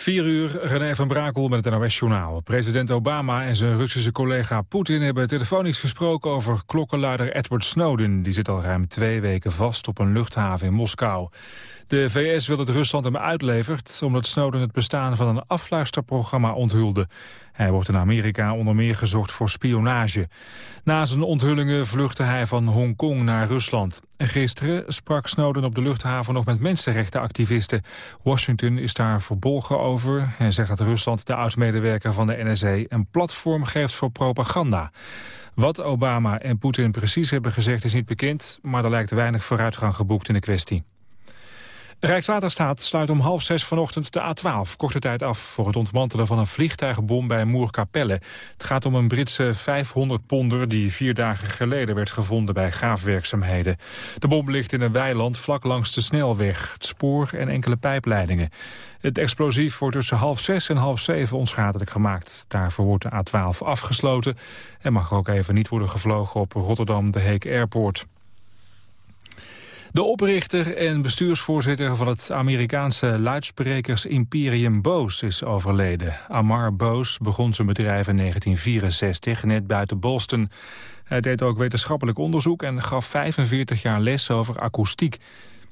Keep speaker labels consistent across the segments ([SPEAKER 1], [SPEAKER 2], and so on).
[SPEAKER 1] 4 uur, René van Brakel met het NOS-journaal. President Obama en zijn Russische collega Poetin hebben telefonisch gesproken over klokkenluider Edward Snowden. Die zit al ruim twee weken vast op een luchthaven in Moskou. De VS wil dat Rusland hem uitlevert omdat Snowden het bestaan van een afluisterprogramma onthulde. Hij wordt in Amerika onder meer gezocht voor spionage. Na zijn onthullingen vluchtte hij van Hongkong naar Rusland. En gisteren sprak Snowden op de luchthaven nog met mensenrechtenactivisten. Washington is daar verbolgen over en zegt dat Rusland de oud-medewerker van de NSA een platform geeft voor propaganda. Wat Obama en Poetin precies hebben gezegd is niet bekend, maar er lijkt weinig vooruitgang geboekt in de kwestie. Rijkswaterstaat sluit om half zes vanochtend de A12 korte tijd af... voor het ontmantelen van een vliegtuigbom bij Moerkapelle. Het gaat om een Britse 500 ponder die vier dagen geleden werd gevonden bij graafwerkzaamheden. De bom ligt in een weiland vlak langs de snelweg, het spoor en enkele pijpleidingen. Het explosief wordt tussen half zes en half zeven onschadelijk gemaakt. Daarvoor wordt de A12 afgesloten en mag er ook even niet worden gevlogen op Rotterdam de Heek Airport. De oprichter en bestuursvoorzitter van het Amerikaanse luidsprekers-imperium Bose is overleden. Amar Bose begon zijn bedrijf in 1964, net buiten Boston. Hij deed ook wetenschappelijk onderzoek en gaf 45 jaar les over akoestiek.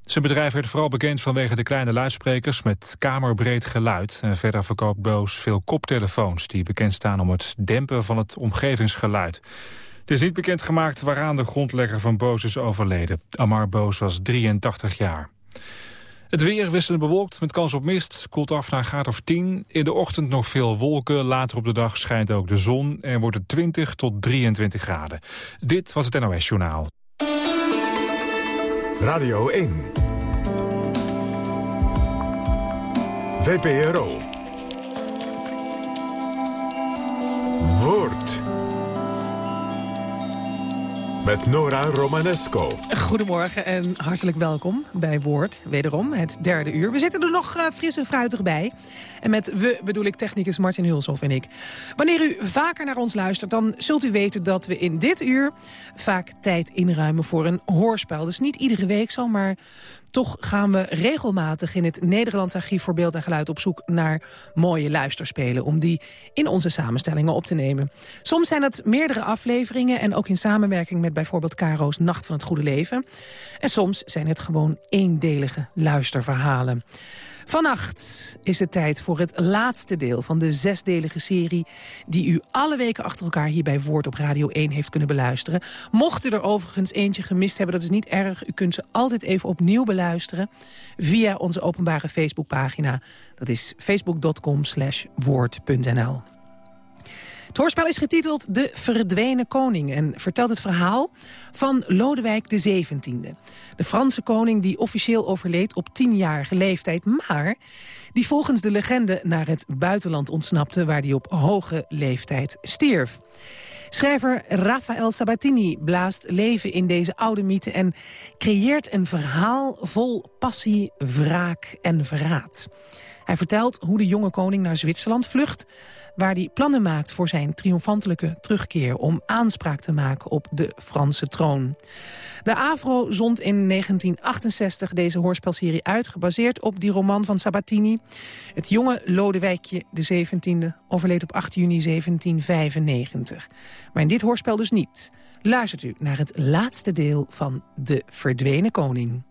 [SPEAKER 1] Zijn bedrijf werd vooral bekend vanwege de kleine luidsprekers met kamerbreed geluid. Verder verkoopt Bose veel koptelefoons die bekend staan om het dempen van het omgevingsgeluid. Het is niet bekendgemaakt waaraan de grondlegger van Boos is overleden. Amar Boos was 83 jaar. Het weer wisselend bewolkt met kans op mist. Koelt af naar graad of 10. In de ochtend nog veel wolken. Later op de dag schijnt ook de zon. En wordt het 20 tot 23 graden. Dit was het NOS Journaal.
[SPEAKER 2] Radio 1. VPRO. Woord met Nora Romanesco.
[SPEAKER 3] Goedemorgen en hartelijk welkom bij Woord, wederom het derde uur. We zitten er nog uh, fris en fruitig bij. En met we bedoel ik technicus Martin Hulshoff en ik. Wanneer u vaker naar ons luistert, dan zult u weten dat we in dit uur... vaak tijd inruimen voor een hoorspel. Dus niet iedere week zo, maar toch gaan we regelmatig in het Nederlands Archief voor Beeld en Geluid op zoek naar mooie luisterspelen. Om die in onze samenstellingen op te nemen. Soms zijn het meerdere afleveringen en ook in samenwerking met bijvoorbeeld Caro's Nacht van het Goede Leven. En soms zijn het gewoon eendelige luisterverhalen. Vannacht is het tijd voor het laatste deel van de zesdelige serie... die u alle weken achter elkaar hier bij Woord op Radio 1 heeft kunnen beluisteren. Mocht u er overigens eentje gemist hebben, dat is niet erg. U kunt ze altijd even opnieuw beluisteren via onze openbare Facebookpagina. Dat is facebook.com woord.nl. Het hoorspel is getiteld De Verdwenen Koning... en vertelt het verhaal van Lodewijk XVII. De Franse koning die officieel overleed op tienjarige leeftijd... maar die volgens de legende naar het buitenland ontsnapte... waar hij op hoge leeftijd stierf. Schrijver Raphaël Sabatini blaast leven in deze oude mythe... en creëert een verhaal vol passie, wraak en verraad. Hij vertelt hoe de jonge koning naar Zwitserland vlucht waar hij plannen maakt voor zijn triomfantelijke terugkeer... om aanspraak te maken op de Franse troon. De AVRO zond in 1968 deze hoorspelserie uit... gebaseerd op die roman van Sabatini. Het jonge Lodewijkje, de 17e, overleed op 8 juni 1795. Maar in dit hoorspel dus niet. Luistert u naar het laatste deel van De Verdwenen Koning.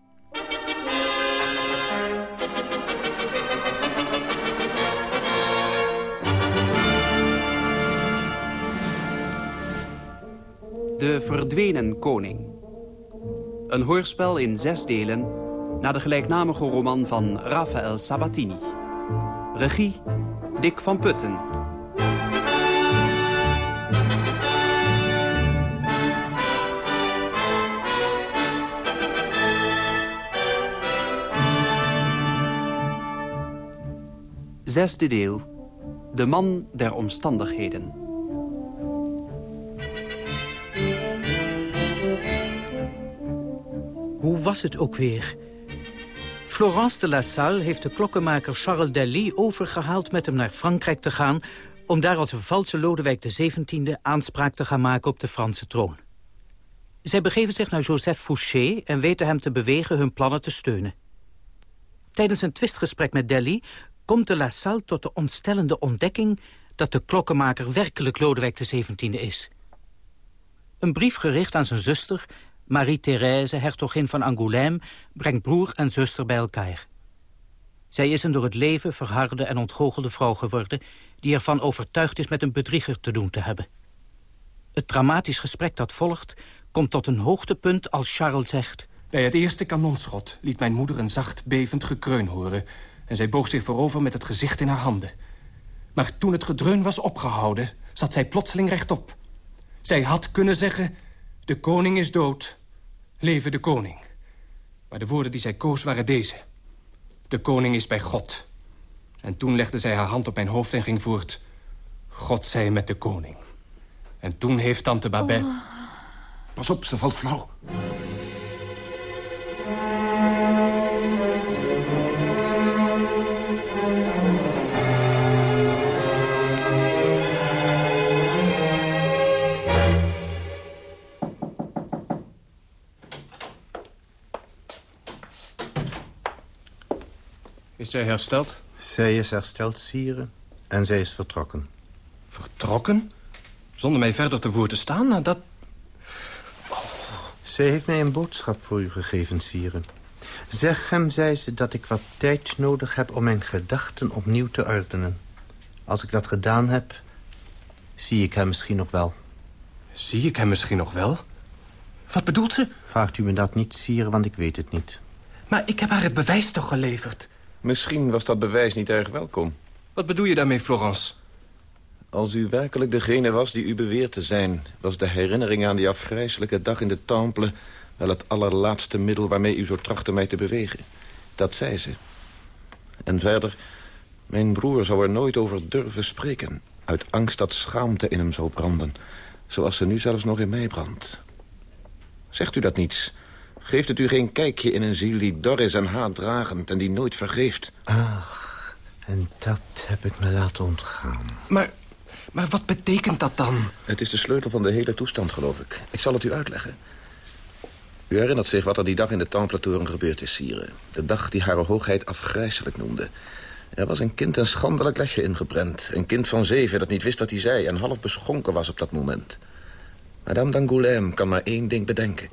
[SPEAKER 4] De Verdwenen Koning. Een hoorspel in zes delen naar de gelijknamige roman van Raphaël Sabatini. Regie Dick van Putten. Zesde deel. De man der omstandigheden.
[SPEAKER 5] Hoe was het ook weer? Florence de La Salle heeft de klokkenmaker Charles Daly overgehaald... met hem naar Frankrijk te gaan... om daar als een valse Lodewijk XVII aanspraak te gaan maken op de Franse troon. Zij begeven zich naar Joseph Fouché... en weten hem te bewegen hun plannen te steunen. Tijdens een twistgesprek met Daly komt de La Salle tot de ontstellende ontdekking... dat de klokkenmaker werkelijk Lodewijk XVII is. Een brief gericht aan zijn zuster, Marie-Thérèse, hertogin van Angoulême... brengt broer en zuster bij elkaar. Zij is een door het leven verharde en ontgoochelde vrouw geworden... die ervan overtuigd is met een bedrieger te doen te hebben. Het dramatisch gesprek dat volgt komt tot een hoogtepunt als Charles zegt...
[SPEAKER 6] Bij het eerste kanonschot liet mijn moeder een zacht bevend gekreun horen... en zij boog zich voorover met het gezicht in haar handen. Maar toen het gedreun was opgehouden, zat zij plotseling rechtop. Zij had kunnen zeggen, de koning is dood, leven de koning. Maar de woorden die zij koos waren deze. De koning is bij God. En toen legde zij haar hand op mijn hoofd en ging voort... God zij met de koning. En toen heeft tante Babette... Oh.
[SPEAKER 7] Pas op, ze valt flauw.
[SPEAKER 6] Is zij hersteld?
[SPEAKER 8] Zij is hersteld, sire. En zij is vertrokken.
[SPEAKER 6] Vertrokken? Zonder mij verder te voor te staan? Nou, dat...
[SPEAKER 8] Oh. Zij heeft mij een boodschap voor u gegeven, sire. Zeg hem, zei ze, dat ik wat tijd nodig heb om mijn gedachten opnieuw te ordenen. Als ik dat gedaan heb, zie ik hem misschien nog wel.
[SPEAKER 6] Zie ik hem misschien nog wel? Wat bedoelt ze?
[SPEAKER 8] Vraagt u me dat niet, sire, want ik weet het niet.
[SPEAKER 6] Maar ik heb haar het bewijs toch geleverd?
[SPEAKER 9] Misschien was dat bewijs niet erg welkom.
[SPEAKER 6] Wat bedoel je daarmee, Florence?
[SPEAKER 9] Als u werkelijk degene was die u beweert te zijn... was de herinnering aan die afgrijzelijke dag in de Temple... wel het allerlaatste middel waarmee u zo trachtte mij te bewegen. Dat zei ze. En verder, mijn broer zou er nooit over durven spreken... uit angst dat schaamte in hem zou branden... zoals ze nu zelfs nog in mij brandt. Zegt u dat niets? Geeft het u geen kijkje in een ziel die dor is en haatdragend... en die nooit vergeeft?
[SPEAKER 8] Ach, en dat heb ik me laten ontgaan.
[SPEAKER 6] Maar, maar wat betekent dat dan?
[SPEAKER 9] Het is de sleutel van de hele toestand, geloof ik. Ik zal het u uitleggen. U herinnert zich wat er die dag in de Templatoren gebeurd is, Sire. De dag die hare hoogheid afgrijzelijk noemde. Er was een kind een schandelijk lesje ingeprent. Een kind van zeven dat niet wist wat hij zei... en half beschonken was op dat moment. Madame d'Angoulême kan maar één ding bedenken...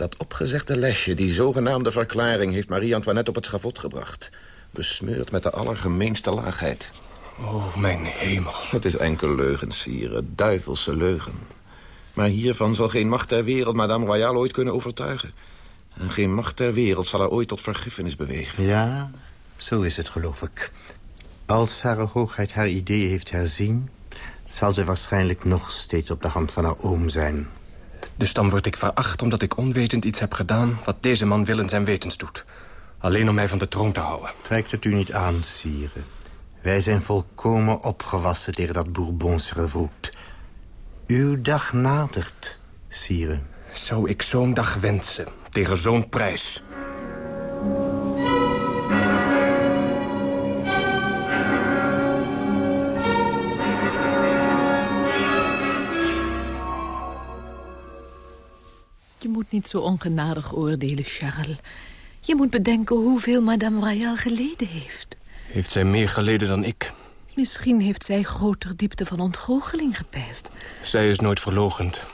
[SPEAKER 9] Dat opgezegde lesje, die zogenaamde verklaring... heeft Marie-Antoinette op het schavot gebracht. Besmeurd met de allergemeenste laagheid.
[SPEAKER 6] Oh, mijn hemel.
[SPEAKER 9] Het is enkel leugen, sire. Duivelse leugen. Maar hiervan zal geen macht ter wereld Madame Royale ooit kunnen overtuigen. En geen macht ter wereld zal haar ooit tot vergiffenis bewegen.
[SPEAKER 8] Ja, zo is het, geloof ik. Als haar hoogheid haar idee heeft herzien... zal ze waarschijnlijk nog steeds op de hand van haar oom zijn.
[SPEAKER 6] Dus dan word ik veracht omdat ik onwetend iets heb gedaan... wat deze man willens en wetens doet. Alleen om mij van de troon te houden.
[SPEAKER 8] Trekt het u niet aan, sire. Wij zijn volkomen opgewassen tegen dat Bourbons revoet. Uw dag nadert, sire.
[SPEAKER 6] Zou ik zo'n dag wensen, tegen zo'n prijs...
[SPEAKER 10] Je moet niet zo ongenadig oordelen, Charles. Je moet bedenken hoeveel Madame Royale geleden heeft.
[SPEAKER 6] Heeft zij meer geleden dan ik?
[SPEAKER 10] Misschien heeft zij groter diepte van ontgoocheling gepeild.
[SPEAKER 6] Zij is nooit verlogend.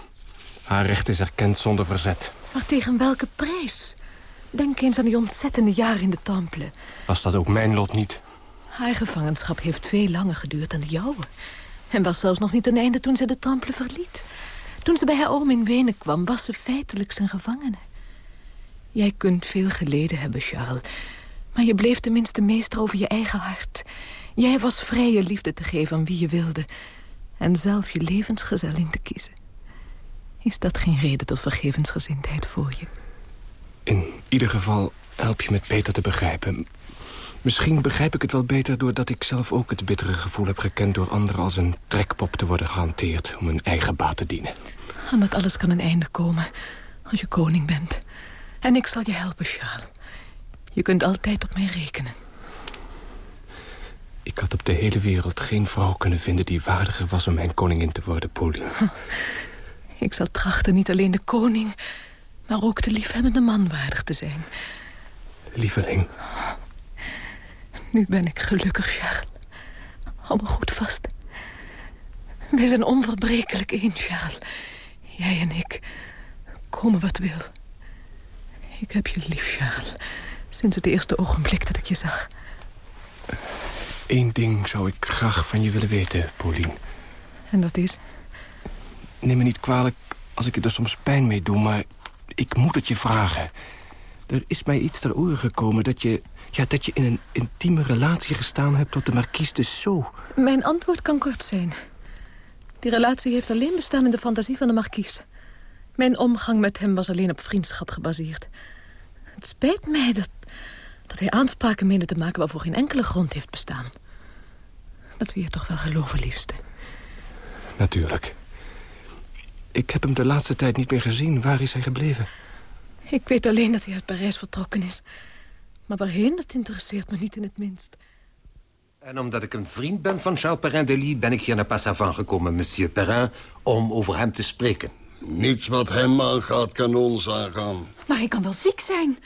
[SPEAKER 6] Haar recht is erkend zonder verzet.
[SPEAKER 10] Maar tegen welke prijs? Denk eens aan die ontzettende jaren in de Temple.
[SPEAKER 6] Was dat ook mijn lot niet?
[SPEAKER 10] Haar gevangenschap heeft veel langer geduurd dan de jouwe. En was zelfs nog niet ten einde toen ze de Temple verliet. Toen ze bij haar oom in Wenen kwam, was ze feitelijk zijn gevangene. Jij kunt veel geleden hebben, Charles. Maar je bleef tenminste meester over je eigen hart. Jij was vrij je liefde te geven aan wie je wilde. En zelf je levensgezellin te kiezen. Is dat geen reden tot vergevensgezindheid voor je?
[SPEAKER 6] In ieder geval help je me beter te begrijpen. Misschien begrijp ik het wel beter doordat ik zelf ook het bittere gevoel heb gekend... door anderen als een trekpop te worden gehanteerd om hun eigen baat te dienen.
[SPEAKER 10] Aan dat alles kan een einde komen als je koning bent. En ik zal je helpen, Charles. Je kunt altijd op mij rekenen.
[SPEAKER 6] Ik had op de hele wereld geen vrouw kunnen vinden... die waardiger was om mijn koningin te worden, Pauline.
[SPEAKER 10] Ik zal trachten niet alleen de koning... maar ook de liefhebbende man waardig te zijn.
[SPEAKER 6] Lieveling.
[SPEAKER 10] Nu ben ik gelukkig, Charles. Hou me goed vast. Wij zijn onverbrekelijk één, Charles. Jij en ik. Komen wat wil. Ik heb je lief, Charles. Sinds het eerste ogenblik dat ik je zag.
[SPEAKER 6] Eén ding zou ik graag van je willen weten, Pauline.
[SPEAKER 10] En dat is?
[SPEAKER 6] Neem me niet kwalijk als ik je er soms pijn mee doe, maar ik moet het je vragen. Er is mij iets ter oren gekomen dat je, ja, dat je in een intieme relatie gestaan hebt tot de marquise de Sceaux.
[SPEAKER 10] Mijn antwoord kan kort zijn. Die relatie heeft alleen bestaan in de fantasie van de marquise. Mijn omgang met hem was alleen op vriendschap gebaseerd. Het spijt mij dat, dat hij aanspraken meende te maken... waarvoor geen enkele grond heeft bestaan. Dat wil je toch wel geloven, liefste?
[SPEAKER 6] Natuurlijk. Ik heb hem de laatste tijd niet meer gezien. Waar is hij gebleven?
[SPEAKER 10] Ik weet alleen dat hij uit Parijs vertrokken is. Maar waarheen, dat interesseert me niet in het minst.
[SPEAKER 11] En omdat ik een vriend ben van Charles Perrin de Lis... ben ik hier naar Passavant gekomen, monsieur Perrin... om over hem te spreken.
[SPEAKER 12] Niets wat hem aangaat, kan ons aangaan.
[SPEAKER 13] Maar hij kan wel ziek zijn.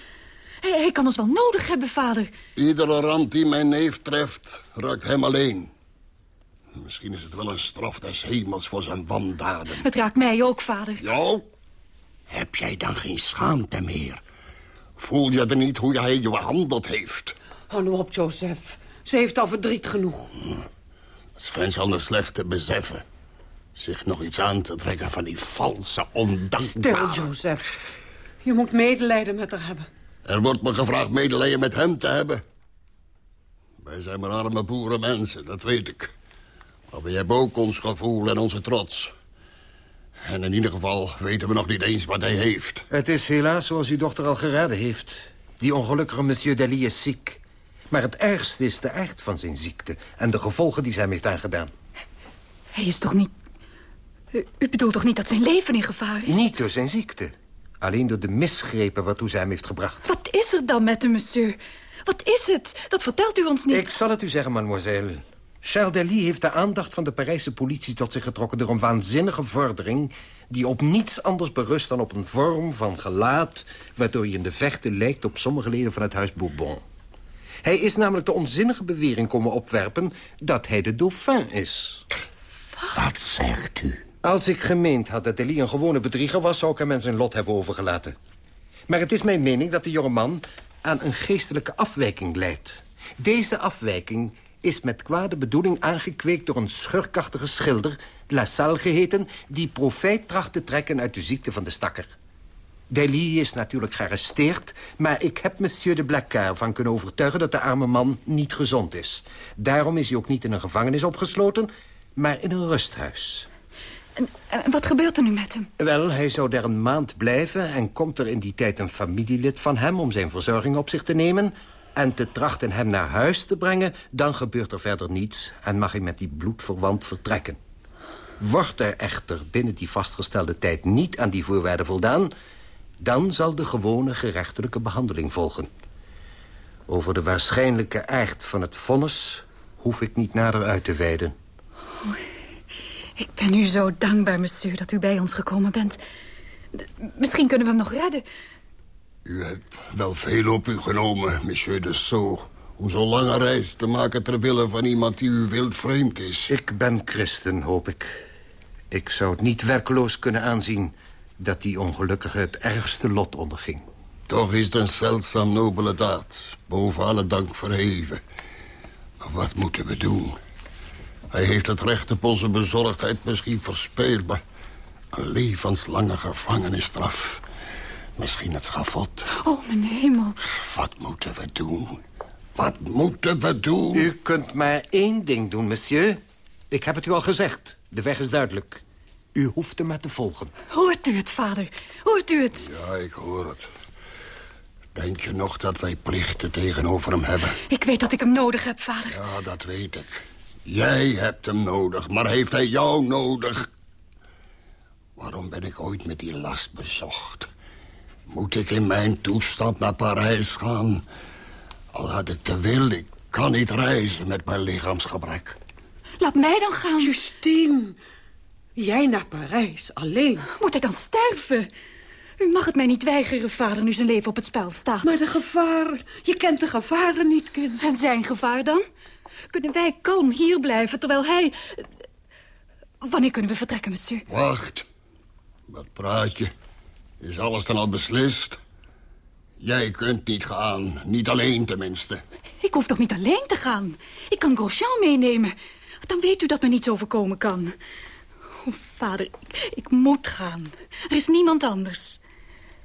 [SPEAKER 13] Hij, hij kan ons wel nodig hebben, vader.
[SPEAKER 12] Iedere ramp die mijn neef treft, raakt hem alleen. Misschien is het wel een straf des hemels voor zijn wandaden.
[SPEAKER 13] Het raakt mij ook, vader.
[SPEAKER 12] Jou? Heb jij dan geen schaamte meer? Voel je er niet hoe hij je behandeld heeft?
[SPEAKER 14] Hou nu op, Joseph. Ze heeft al verdriet genoeg.
[SPEAKER 12] Het schijnt ze anders slecht te beseffen. Zich nog iets aan te trekken van die valse, ondankbare...
[SPEAKER 14] Stil, Joseph. Je moet medelijden met haar hebben.
[SPEAKER 12] Er wordt me gevraagd medelijden met hem te hebben. Wij zijn maar arme boerenmensen, dat weet ik. Maar we hebben ook ons gevoel en onze trots. En in ieder geval weten we nog niet eens wat hij heeft.
[SPEAKER 11] Het is helaas zoals uw dochter al geraden heeft. Die ongelukkige monsieur Delis is ziek. Maar het ergste is de aard van zijn ziekte... en de gevolgen die zij hem heeft aangedaan.
[SPEAKER 13] Hij is toch niet... U, u bedoelt toch niet dat zijn leven in gevaar is?
[SPEAKER 11] Niet door zijn ziekte. Alleen door de misgrepen waartoe zij hem heeft gebracht.
[SPEAKER 13] Wat is er dan met hem, monsieur? Wat is het? Dat vertelt u ons niet.
[SPEAKER 11] Ik zal het u zeggen, mademoiselle. Charles Delis heeft de aandacht van de Parijse politie tot zich getrokken... door een waanzinnige vordering die op niets anders berust... dan op een vorm van gelaat... waardoor je in de vechten lijkt op sommige leden van het huis Bourbon. Hij is namelijk de onzinnige bewering komen opwerpen... dat hij de dauphin is.
[SPEAKER 12] Wat zegt u?
[SPEAKER 11] Als ik gemeend had dat Delis een gewone bedrieger was... zou ik hem en zijn lot hebben overgelaten. Maar het is mijn mening dat de jonge man aan een geestelijke afwijking leidt. Deze afwijking is met kwade bedoeling aangekweekt door een schurkachtige schilder... La Salle geheten, die profijt tracht te trekken uit de ziekte van de stakker. Delis is natuurlijk gearresteerd... maar ik heb monsieur de Blacquart van kunnen overtuigen... dat de arme man niet gezond is. Daarom is hij ook niet in een gevangenis opgesloten... maar in een rusthuis.
[SPEAKER 13] En, en wat gebeurt er nu met hem?
[SPEAKER 11] Wel, hij zou daar een maand blijven... en komt er in die tijd een familielid van hem... om zijn verzorging op zich te nemen... en te trachten hem naar huis te brengen... dan gebeurt er verder niets... en mag hij met die bloedverwant vertrekken. Wordt er echter binnen die vastgestelde tijd niet aan die voorwaarden voldaan... dan zal de gewone gerechtelijke behandeling volgen. Over de waarschijnlijke aard van het vonnis... hoef ik niet nader uit te wijden.
[SPEAKER 13] Ik ben u zo dankbaar, monsieur, dat u bij ons gekomen bent. Misschien kunnen we hem nog redden.
[SPEAKER 12] U hebt wel veel op u genomen, monsieur de Sceaux... om zo'n lange reis te maken ter wille van iemand die u wild vreemd is.
[SPEAKER 11] Ik ben christen, hoop ik. Ik zou het niet werkeloos kunnen aanzien... dat die ongelukkige het ergste lot onderging.
[SPEAKER 12] Toch is het een zeldzaam nobele daad. Boven alle dank verheven. Maar wat moeten we doen? Hij heeft het recht op onze bezorgdheid misschien verspeeld... maar een levenslange gevangenisstraf. Misschien het schafot.
[SPEAKER 13] Oh, mijn hemel.
[SPEAKER 12] Wat moeten we doen? Wat moeten we doen?
[SPEAKER 11] U kunt maar één ding doen, monsieur. Ik heb het u al gezegd. De weg is duidelijk. U hoeft hem maar te volgen.
[SPEAKER 13] Hoort u het, vader? Hoort u het?
[SPEAKER 12] Ja, ik hoor het. Denk je nog dat wij plichten tegenover hem hebben?
[SPEAKER 13] Ik weet dat ik hem nodig heb, vader.
[SPEAKER 12] Ja, dat weet ik. Jij hebt hem nodig, maar heeft hij jou nodig? Waarom ben ik ooit met die last bezocht? Moet ik in mijn toestand naar Parijs gaan? Al had ik te wil, ik kan niet reizen met mijn lichaamsgebrek.
[SPEAKER 13] Laat mij dan gaan.
[SPEAKER 14] Justine, jij naar Parijs, alleen.
[SPEAKER 13] Moet hij dan sterven? U mag het mij niet weigeren, vader, nu zijn leven op het spel staat.
[SPEAKER 14] Maar de gevaren, je kent de gevaren niet, kind.
[SPEAKER 13] En zijn gevaar dan? Kunnen wij kalm hier blijven, terwijl hij... Wanneer kunnen we vertrekken, monsieur?
[SPEAKER 12] Wacht. Wat praat je? Is alles dan al beslist? Jij kunt niet gaan. Niet alleen tenminste.
[SPEAKER 13] Ik hoef toch niet alleen te gaan? Ik kan Grosjean meenemen. Dan weet u dat me niets overkomen kan. Oh, vader, ik, ik moet gaan. Er is niemand anders.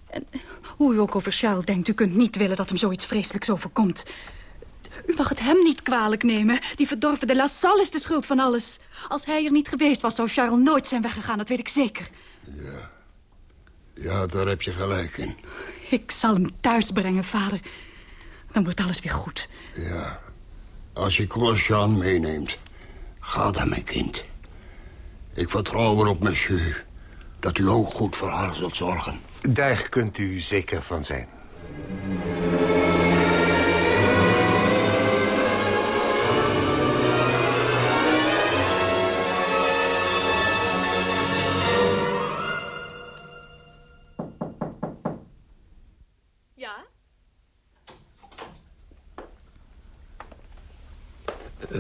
[SPEAKER 13] En hoe u ook over Charles denkt, u kunt niet willen dat hem zoiets vreselijks overkomt. U mag het hem niet kwalijk nemen. Die verdorven de La Salle is de schuld van alles. Als hij er niet geweest was, zou Charles nooit zijn weggegaan, dat weet ik zeker.
[SPEAKER 12] Ja. Ja, daar heb je gelijk in.
[SPEAKER 13] Ik zal hem thuis brengen, vader. Dan wordt alles weer goed.
[SPEAKER 12] Ja. Als je Grosjean meeneemt, ga dan, mijn kind. Ik vertrouw erop, monsieur, dat u ook goed voor haar zult zorgen.
[SPEAKER 8] Daar kunt u zeker van zijn.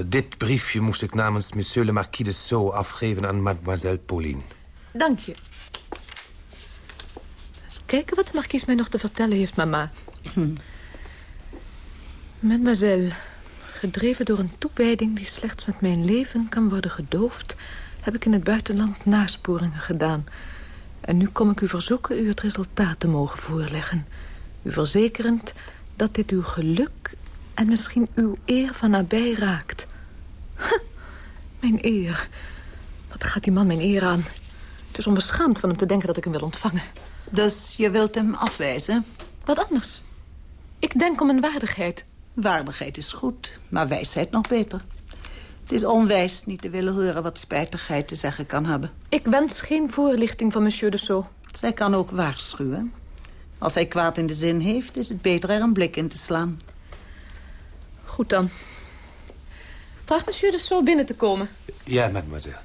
[SPEAKER 15] Dit briefje moest ik namens monsieur le marquis de Sceaux afgeven aan mademoiselle Pauline.
[SPEAKER 10] Dank je. Eens kijken wat de marquise mij nog te vertellen heeft, mama. Mademoiselle, gedreven door een toewijding die slechts met mijn leven kan worden gedoofd... heb ik in het buitenland nasporingen gedaan. En nu kom ik u verzoeken u het resultaat te mogen voorleggen. U verzekerend dat dit uw geluk en misschien uw eer van nabij raakt. Huh, mijn eer. Wat gaat die man mijn eer aan? Het is onbeschaamd van hem te denken dat ik hem wil ontvangen.
[SPEAKER 16] Dus je wilt hem afwijzen?
[SPEAKER 10] Wat anders. Ik denk om een waardigheid.
[SPEAKER 16] Waardigheid is goed, maar wijsheid nog beter. Het is onwijs niet te willen horen wat spijtigheid te zeggen kan hebben.
[SPEAKER 10] Ik wens geen voorlichting van monsieur de Sceaux.
[SPEAKER 16] Zij kan ook waarschuwen. Als hij kwaad in de zin heeft, is het beter er een blik in te slaan.
[SPEAKER 10] Goed dan. Vraag monsieur de Sceaux binnen te komen.
[SPEAKER 15] Ja, mademoiselle.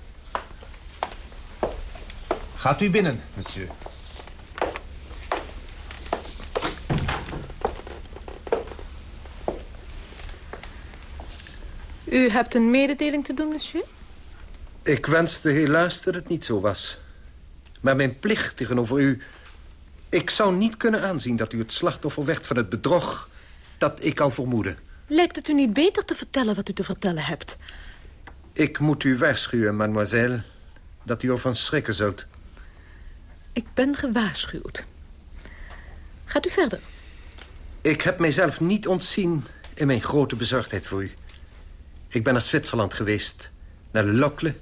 [SPEAKER 15] Gaat u binnen, monsieur.
[SPEAKER 10] U hebt een mededeling te doen, monsieur?
[SPEAKER 11] Ik wenste helaas dat het niet zo was. Maar mijn plicht tegenover u... Ik zou niet kunnen aanzien dat u het slachtoffer werd van het bedrog... dat ik al vermoedde.
[SPEAKER 10] Lijkt het u niet beter te vertellen wat u te vertellen hebt?
[SPEAKER 11] Ik moet u waarschuwen, mademoiselle... dat u ervan schrikken zult.
[SPEAKER 10] Ik ben gewaarschuwd. Gaat u verder?
[SPEAKER 11] Ik heb mijzelf niet ontzien in mijn grote bezorgdheid voor u. Ik ben naar Zwitserland geweest, naar Locle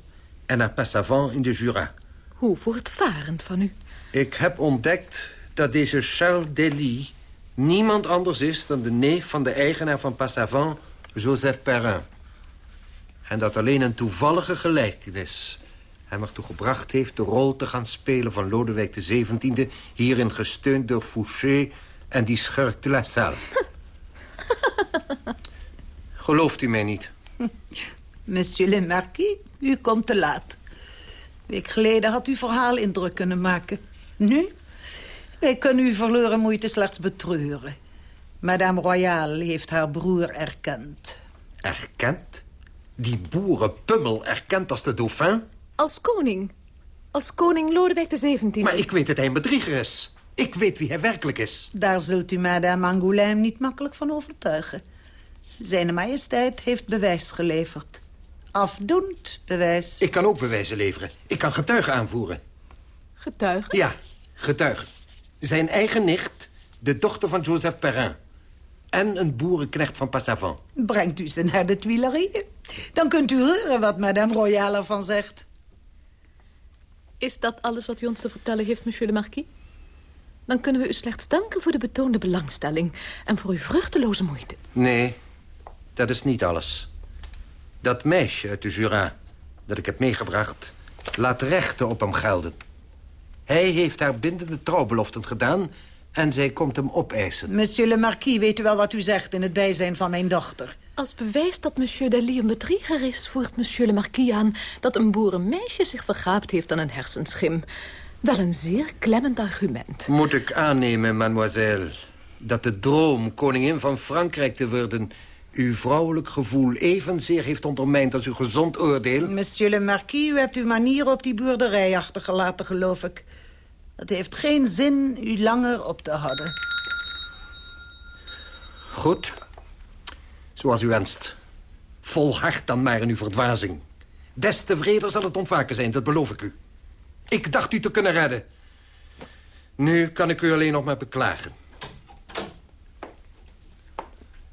[SPEAKER 11] en naar Passavant in de Jura.
[SPEAKER 10] Hoe voortvarend van u.
[SPEAKER 11] Ik heb ontdekt dat deze Charles Delis niemand anders is dan de neef van de eigenaar van Passavant, Joseph Perrin. En dat alleen een toevallige gelijkenis hem ertoe gebracht heeft de rol te gaan spelen van Lodewijk XVII... hierin gesteund door Fouché en die schurk de La Salle. Gelooft u mij niet?
[SPEAKER 16] Monsieur le Marquis, u komt te laat. Een week geleden had u verhaal indruk kunnen maken. Nu? Wij kunnen uw verloren moeite slechts betreuren. Madame Royale heeft haar broer erkend.
[SPEAKER 11] Erkend? Die boerenpummel erkend als de dauphin?
[SPEAKER 10] Als koning. Als koning Lodewijk XVII.
[SPEAKER 11] Maar ik weet dat hij een bedrieger is. Ik weet wie hij werkelijk is.
[SPEAKER 16] Daar zult u madame Angoulême niet makkelijk van overtuigen. Zijn majesteit heeft bewijs geleverd. Afdoend bewijs.
[SPEAKER 11] Ik kan ook bewijzen leveren. Ik kan getuigen aanvoeren.
[SPEAKER 10] Getuigen?
[SPEAKER 11] Ja, getuigen. Zijn eigen nicht, de dochter van Joseph Perrin. En een boerenknecht van Passavant.
[SPEAKER 16] Brengt u ze naar de Tuileries. Dan kunt u horen wat madame Royale ervan zegt.
[SPEAKER 10] Is dat alles wat u ons te vertellen heeft, monsieur le marquis? Dan kunnen we u slechts danken voor de betoonde belangstelling... en voor uw vruchteloze moeite.
[SPEAKER 11] Nee, dat is niet alles. Dat meisje uit de Jura dat ik heb meegebracht... laat rechten op hem gelden. Hij heeft haar bindende trouwbeloften gedaan... en zij komt hem opeisen.
[SPEAKER 16] Monsieur le Marquis, weet u wel wat u zegt... in het bijzijn van mijn dochter?
[SPEAKER 10] Als bewijs dat monsieur Delis een bedrieger is... voert monsieur le Marquis aan dat een boerenmeisje zich vergaapt heeft aan een hersenschim. Wel een zeer klemmend argument.
[SPEAKER 11] Moet ik aannemen, mademoiselle... dat de droom koningin van Frankrijk te worden... uw vrouwelijk gevoel evenzeer heeft ondermijnd als uw gezond oordeel?
[SPEAKER 16] Monsieur le Marquis, u hebt uw manier op die boerderij achtergelaten, geloof ik. Het heeft geen zin u langer op te houden.
[SPEAKER 11] Goed. Zoals u wenst. Volhard dan maar in uw verdwazing. Des te vreder zal het ontwaken zijn, dat beloof ik u. Ik dacht u te kunnen redden. Nu kan ik u alleen nog maar beklagen.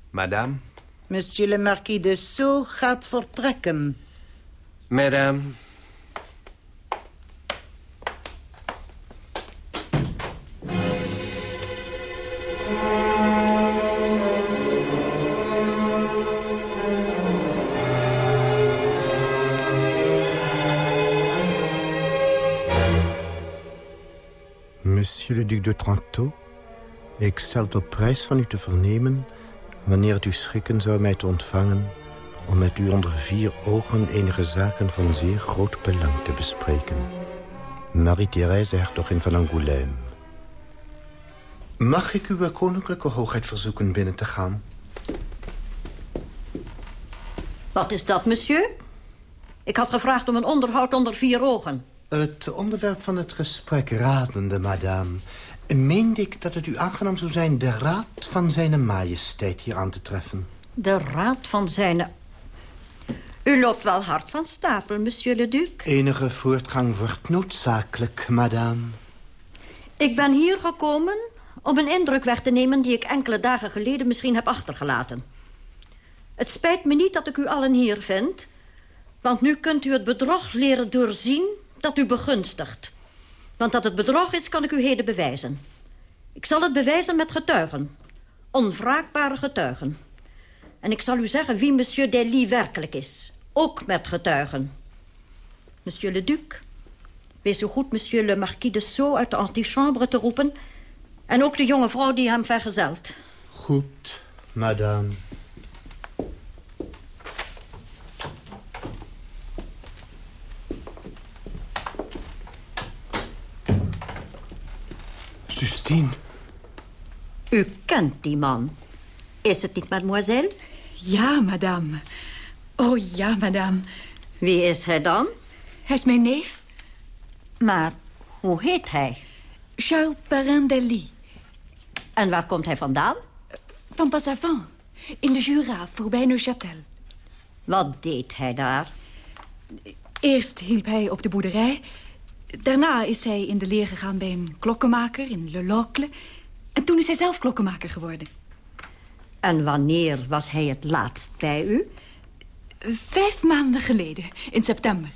[SPEAKER 15] Madame?
[SPEAKER 16] Monsieur le Marquis de Sceaux gaat vertrekken.
[SPEAKER 11] Madame.
[SPEAKER 8] Monsieur le Duc de Trento, ik stel het op prijs van u te vernemen... wanneer het u schrikken zou mij te ontvangen... om met u onder vier ogen enige zaken van zeer groot belang te bespreken. Marie-Thérèse, hertogin van Angoulême. Mag ik uw koninklijke hoogheid verzoeken binnen te gaan?
[SPEAKER 17] Wat is dat, monsieur? Ik had gevraagd om een onderhoud onder vier ogen.
[SPEAKER 8] Het onderwerp van het gesprek radende, madame... meende ik dat het u aangenaam zou zijn... de raad van zijn majesteit hier aan te treffen.
[SPEAKER 17] De raad van zijn... U loopt wel hard van stapel, monsieur le duc.
[SPEAKER 8] Enige voortgang wordt noodzakelijk, madame.
[SPEAKER 17] Ik ben hier gekomen om een indruk weg te nemen... die ik enkele dagen geleden misschien heb achtergelaten. Het spijt me niet dat ik u allen hier vind... want nu kunt u het bedrog leren doorzien dat u begunstigt. Want dat het bedrog is, kan ik u heden bewijzen. Ik zal het bewijzen met getuigen. Onwraakbare getuigen. En ik zal u zeggen wie monsieur Delis werkelijk is. Ook met getuigen. Monsieur le Duc, wees zo goed monsieur le Marquis de Sceaux uit de antichambre te roepen... en ook de jonge vrouw die hem vergezelt.
[SPEAKER 8] Goed, madame.
[SPEAKER 11] Justine.
[SPEAKER 17] U kent die man. Is het niet, mademoiselle?
[SPEAKER 13] Ja, madame. Oh, ja, madame.
[SPEAKER 17] Wie is hij dan?
[SPEAKER 13] Hij is mijn neef.
[SPEAKER 17] Maar hoe heet hij?
[SPEAKER 13] Charles Perrin Delis.
[SPEAKER 17] En waar komt hij vandaan?
[SPEAKER 13] Van Passavant. In de Jura, voorbij Neuchâtel.
[SPEAKER 17] Wat deed hij daar?
[SPEAKER 13] Eerst hielp hij op de boerderij. Daarna is hij in de leer gegaan bij een klokkenmaker in Le Locle. En toen is hij zelf klokkenmaker geworden.
[SPEAKER 17] En wanneer was hij het laatst bij u?
[SPEAKER 13] Vijf maanden geleden, in september.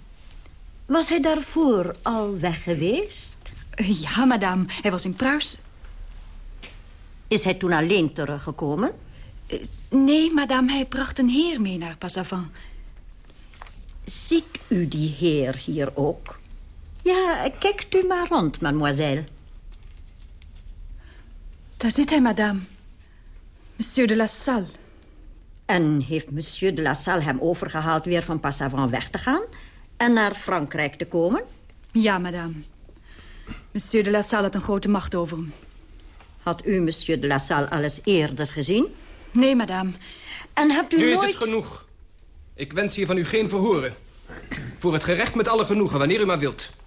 [SPEAKER 17] Was hij daarvoor al weg geweest?
[SPEAKER 13] Ja, madame. Hij was in Pruis.
[SPEAKER 17] Is hij toen alleen teruggekomen?
[SPEAKER 13] Nee, madame. Hij bracht een heer mee naar Passavant.
[SPEAKER 17] Ziet u die heer hier ook? Ja, kijkt u maar rond, mademoiselle.
[SPEAKER 13] Daar zit hij, madame. Monsieur de la Salle.
[SPEAKER 17] En heeft monsieur de la Salle hem overgehaald weer van Passavant weg te gaan... en naar Frankrijk te komen?
[SPEAKER 13] Ja, madame. Monsieur de la Salle had een grote macht over hem.
[SPEAKER 17] Had u monsieur de la Salle alles eerder gezien?
[SPEAKER 13] Nee, madame.
[SPEAKER 17] En hebt u
[SPEAKER 6] nu
[SPEAKER 17] nooit...
[SPEAKER 6] is het genoeg. Ik wens hier van u geen verhoren. Voor het gerecht met alle genoegen, wanneer u maar wilt.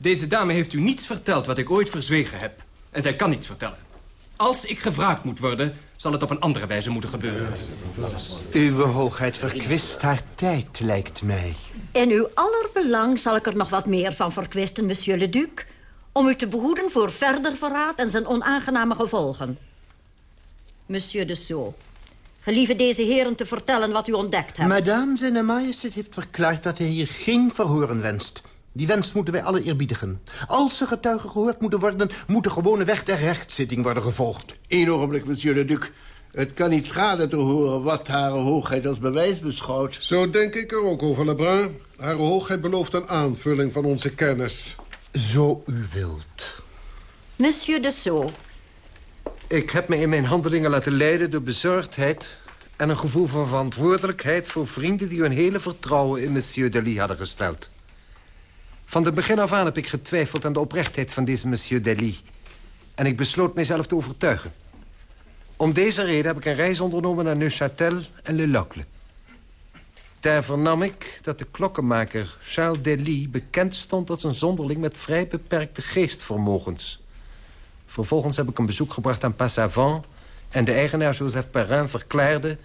[SPEAKER 6] Deze dame heeft u niets verteld wat ik ooit verzwegen heb. En zij kan niets vertellen. Als ik gevraagd moet worden, zal het op een andere wijze moeten gebeuren.
[SPEAKER 8] Uwe hoogheid verkwist haar tijd, lijkt mij.
[SPEAKER 17] In uw allerbelang zal ik er nog wat meer van verkwisten, monsieur le duc... om u te behoeden voor verder verraad en zijn onaangename gevolgen. Monsieur de Sceaux, gelieve deze heren te vertellen wat u ontdekt hebt.
[SPEAKER 8] Madame, zijn majesteit heeft verklaard dat hij hier geen verhoren wenst. Die wens moeten wij alle eerbiedigen. Als ze getuigen gehoord moeten worden... moet de gewone weg der rechtszitting worden gevolgd.
[SPEAKER 12] Eén ogenblik, monsieur le duc. Het kan niet schaden te horen wat haar hoogheid als bewijs beschouwt.
[SPEAKER 7] Zo denk ik er ook over, Lebrun. Haar hoogheid belooft een aanvulling van onze kennis.
[SPEAKER 8] Zo u wilt.
[SPEAKER 17] Monsieur de Sceaux.
[SPEAKER 11] Ik heb me in mijn handelingen laten leiden door bezorgdheid... en een gevoel van verantwoordelijkheid voor vrienden... die hun hele vertrouwen in monsieur Delis hadden gesteld. Van het begin af aan heb ik getwijfeld aan de oprechtheid van deze monsieur Dely. En ik besloot mijzelf te overtuigen. Om deze reden heb ik een reis ondernomen naar Neuchâtel en Le Locle. Daar vernam ik dat de klokkenmaker Charles Dely bekend stond als een zonderling met vrij beperkte geestvermogens. Vervolgens heb ik een bezoek gebracht aan Passavant... en de eigenaar Joseph Perrin verklaarde...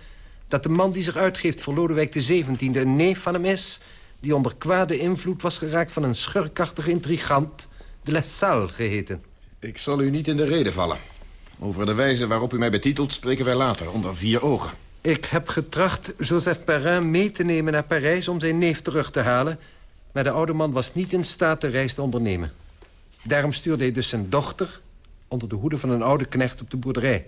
[SPEAKER 11] dat de man die zich uitgeeft voor Lodewijk XVII een neef van hem is... die onder kwade invloed was geraakt van een schurkachtige intrigant... de La Salle geheten.
[SPEAKER 9] Ik zal u niet in de reden vallen. Over de wijze waarop u mij betitelt spreken wij later, onder vier ogen.
[SPEAKER 11] Ik heb getracht Joseph Perrin mee te nemen naar Parijs om zijn neef terug te halen... maar de oude man was niet in staat de reis te ondernemen. Daarom stuurde hij dus zijn dochter onder de hoede van een oude knecht op de boerderij.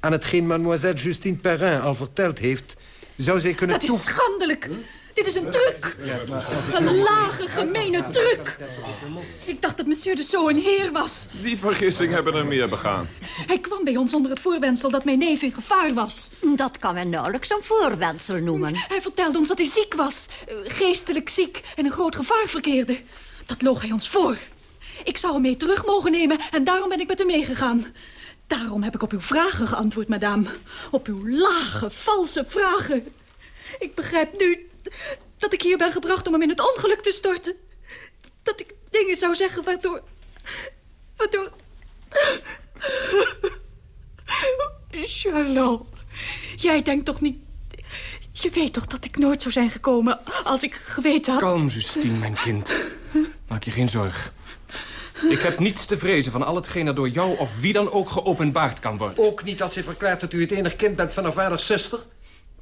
[SPEAKER 11] Aan hetgeen mademoiselle Justine Perrin al verteld heeft... zou zij kunnen
[SPEAKER 13] Dat is schandelijk. Dit is een truc. Een lage, gemene truc. Ik dacht dat monsieur de Sceaux een heer was.
[SPEAKER 9] Die vergissing hebben er meer begaan.
[SPEAKER 13] Hij kwam bij ons onder het voorwendsel dat mijn neef in gevaar was.
[SPEAKER 17] Dat kan men nauwelijks een voorwendsel noemen.
[SPEAKER 13] Hij vertelde ons dat hij ziek was. eh, Geestelijk ziek en een groot gevaar verkeerde. Dat loog hij ons voor. Ik zou hem mee terug mogen nemen en daarom ben ik met hem meegegaan. Daarom heb ik op uw vragen geantwoord, madame. Op uw lage, valse vragen. Ik begrijp nu dat ik hier ben gebracht om hem in het ongeluk te storten. Dat ik dingen zou zeggen waardoor... Waardoor... Charlotte, jij denkt toch niet... Je weet toch dat ik nooit zou zijn gekomen als ik geweten had...
[SPEAKER 6] Kalm, Justine, mijn kind. Maak je geen zorg. Ik heb niets te vrezen van al hetgeen er door jou of wie dan ook geopenbaard kan worden.
[SPEAKER 11] Ook niet als je verklaart dat u het enig kind bent van een vaders zuster?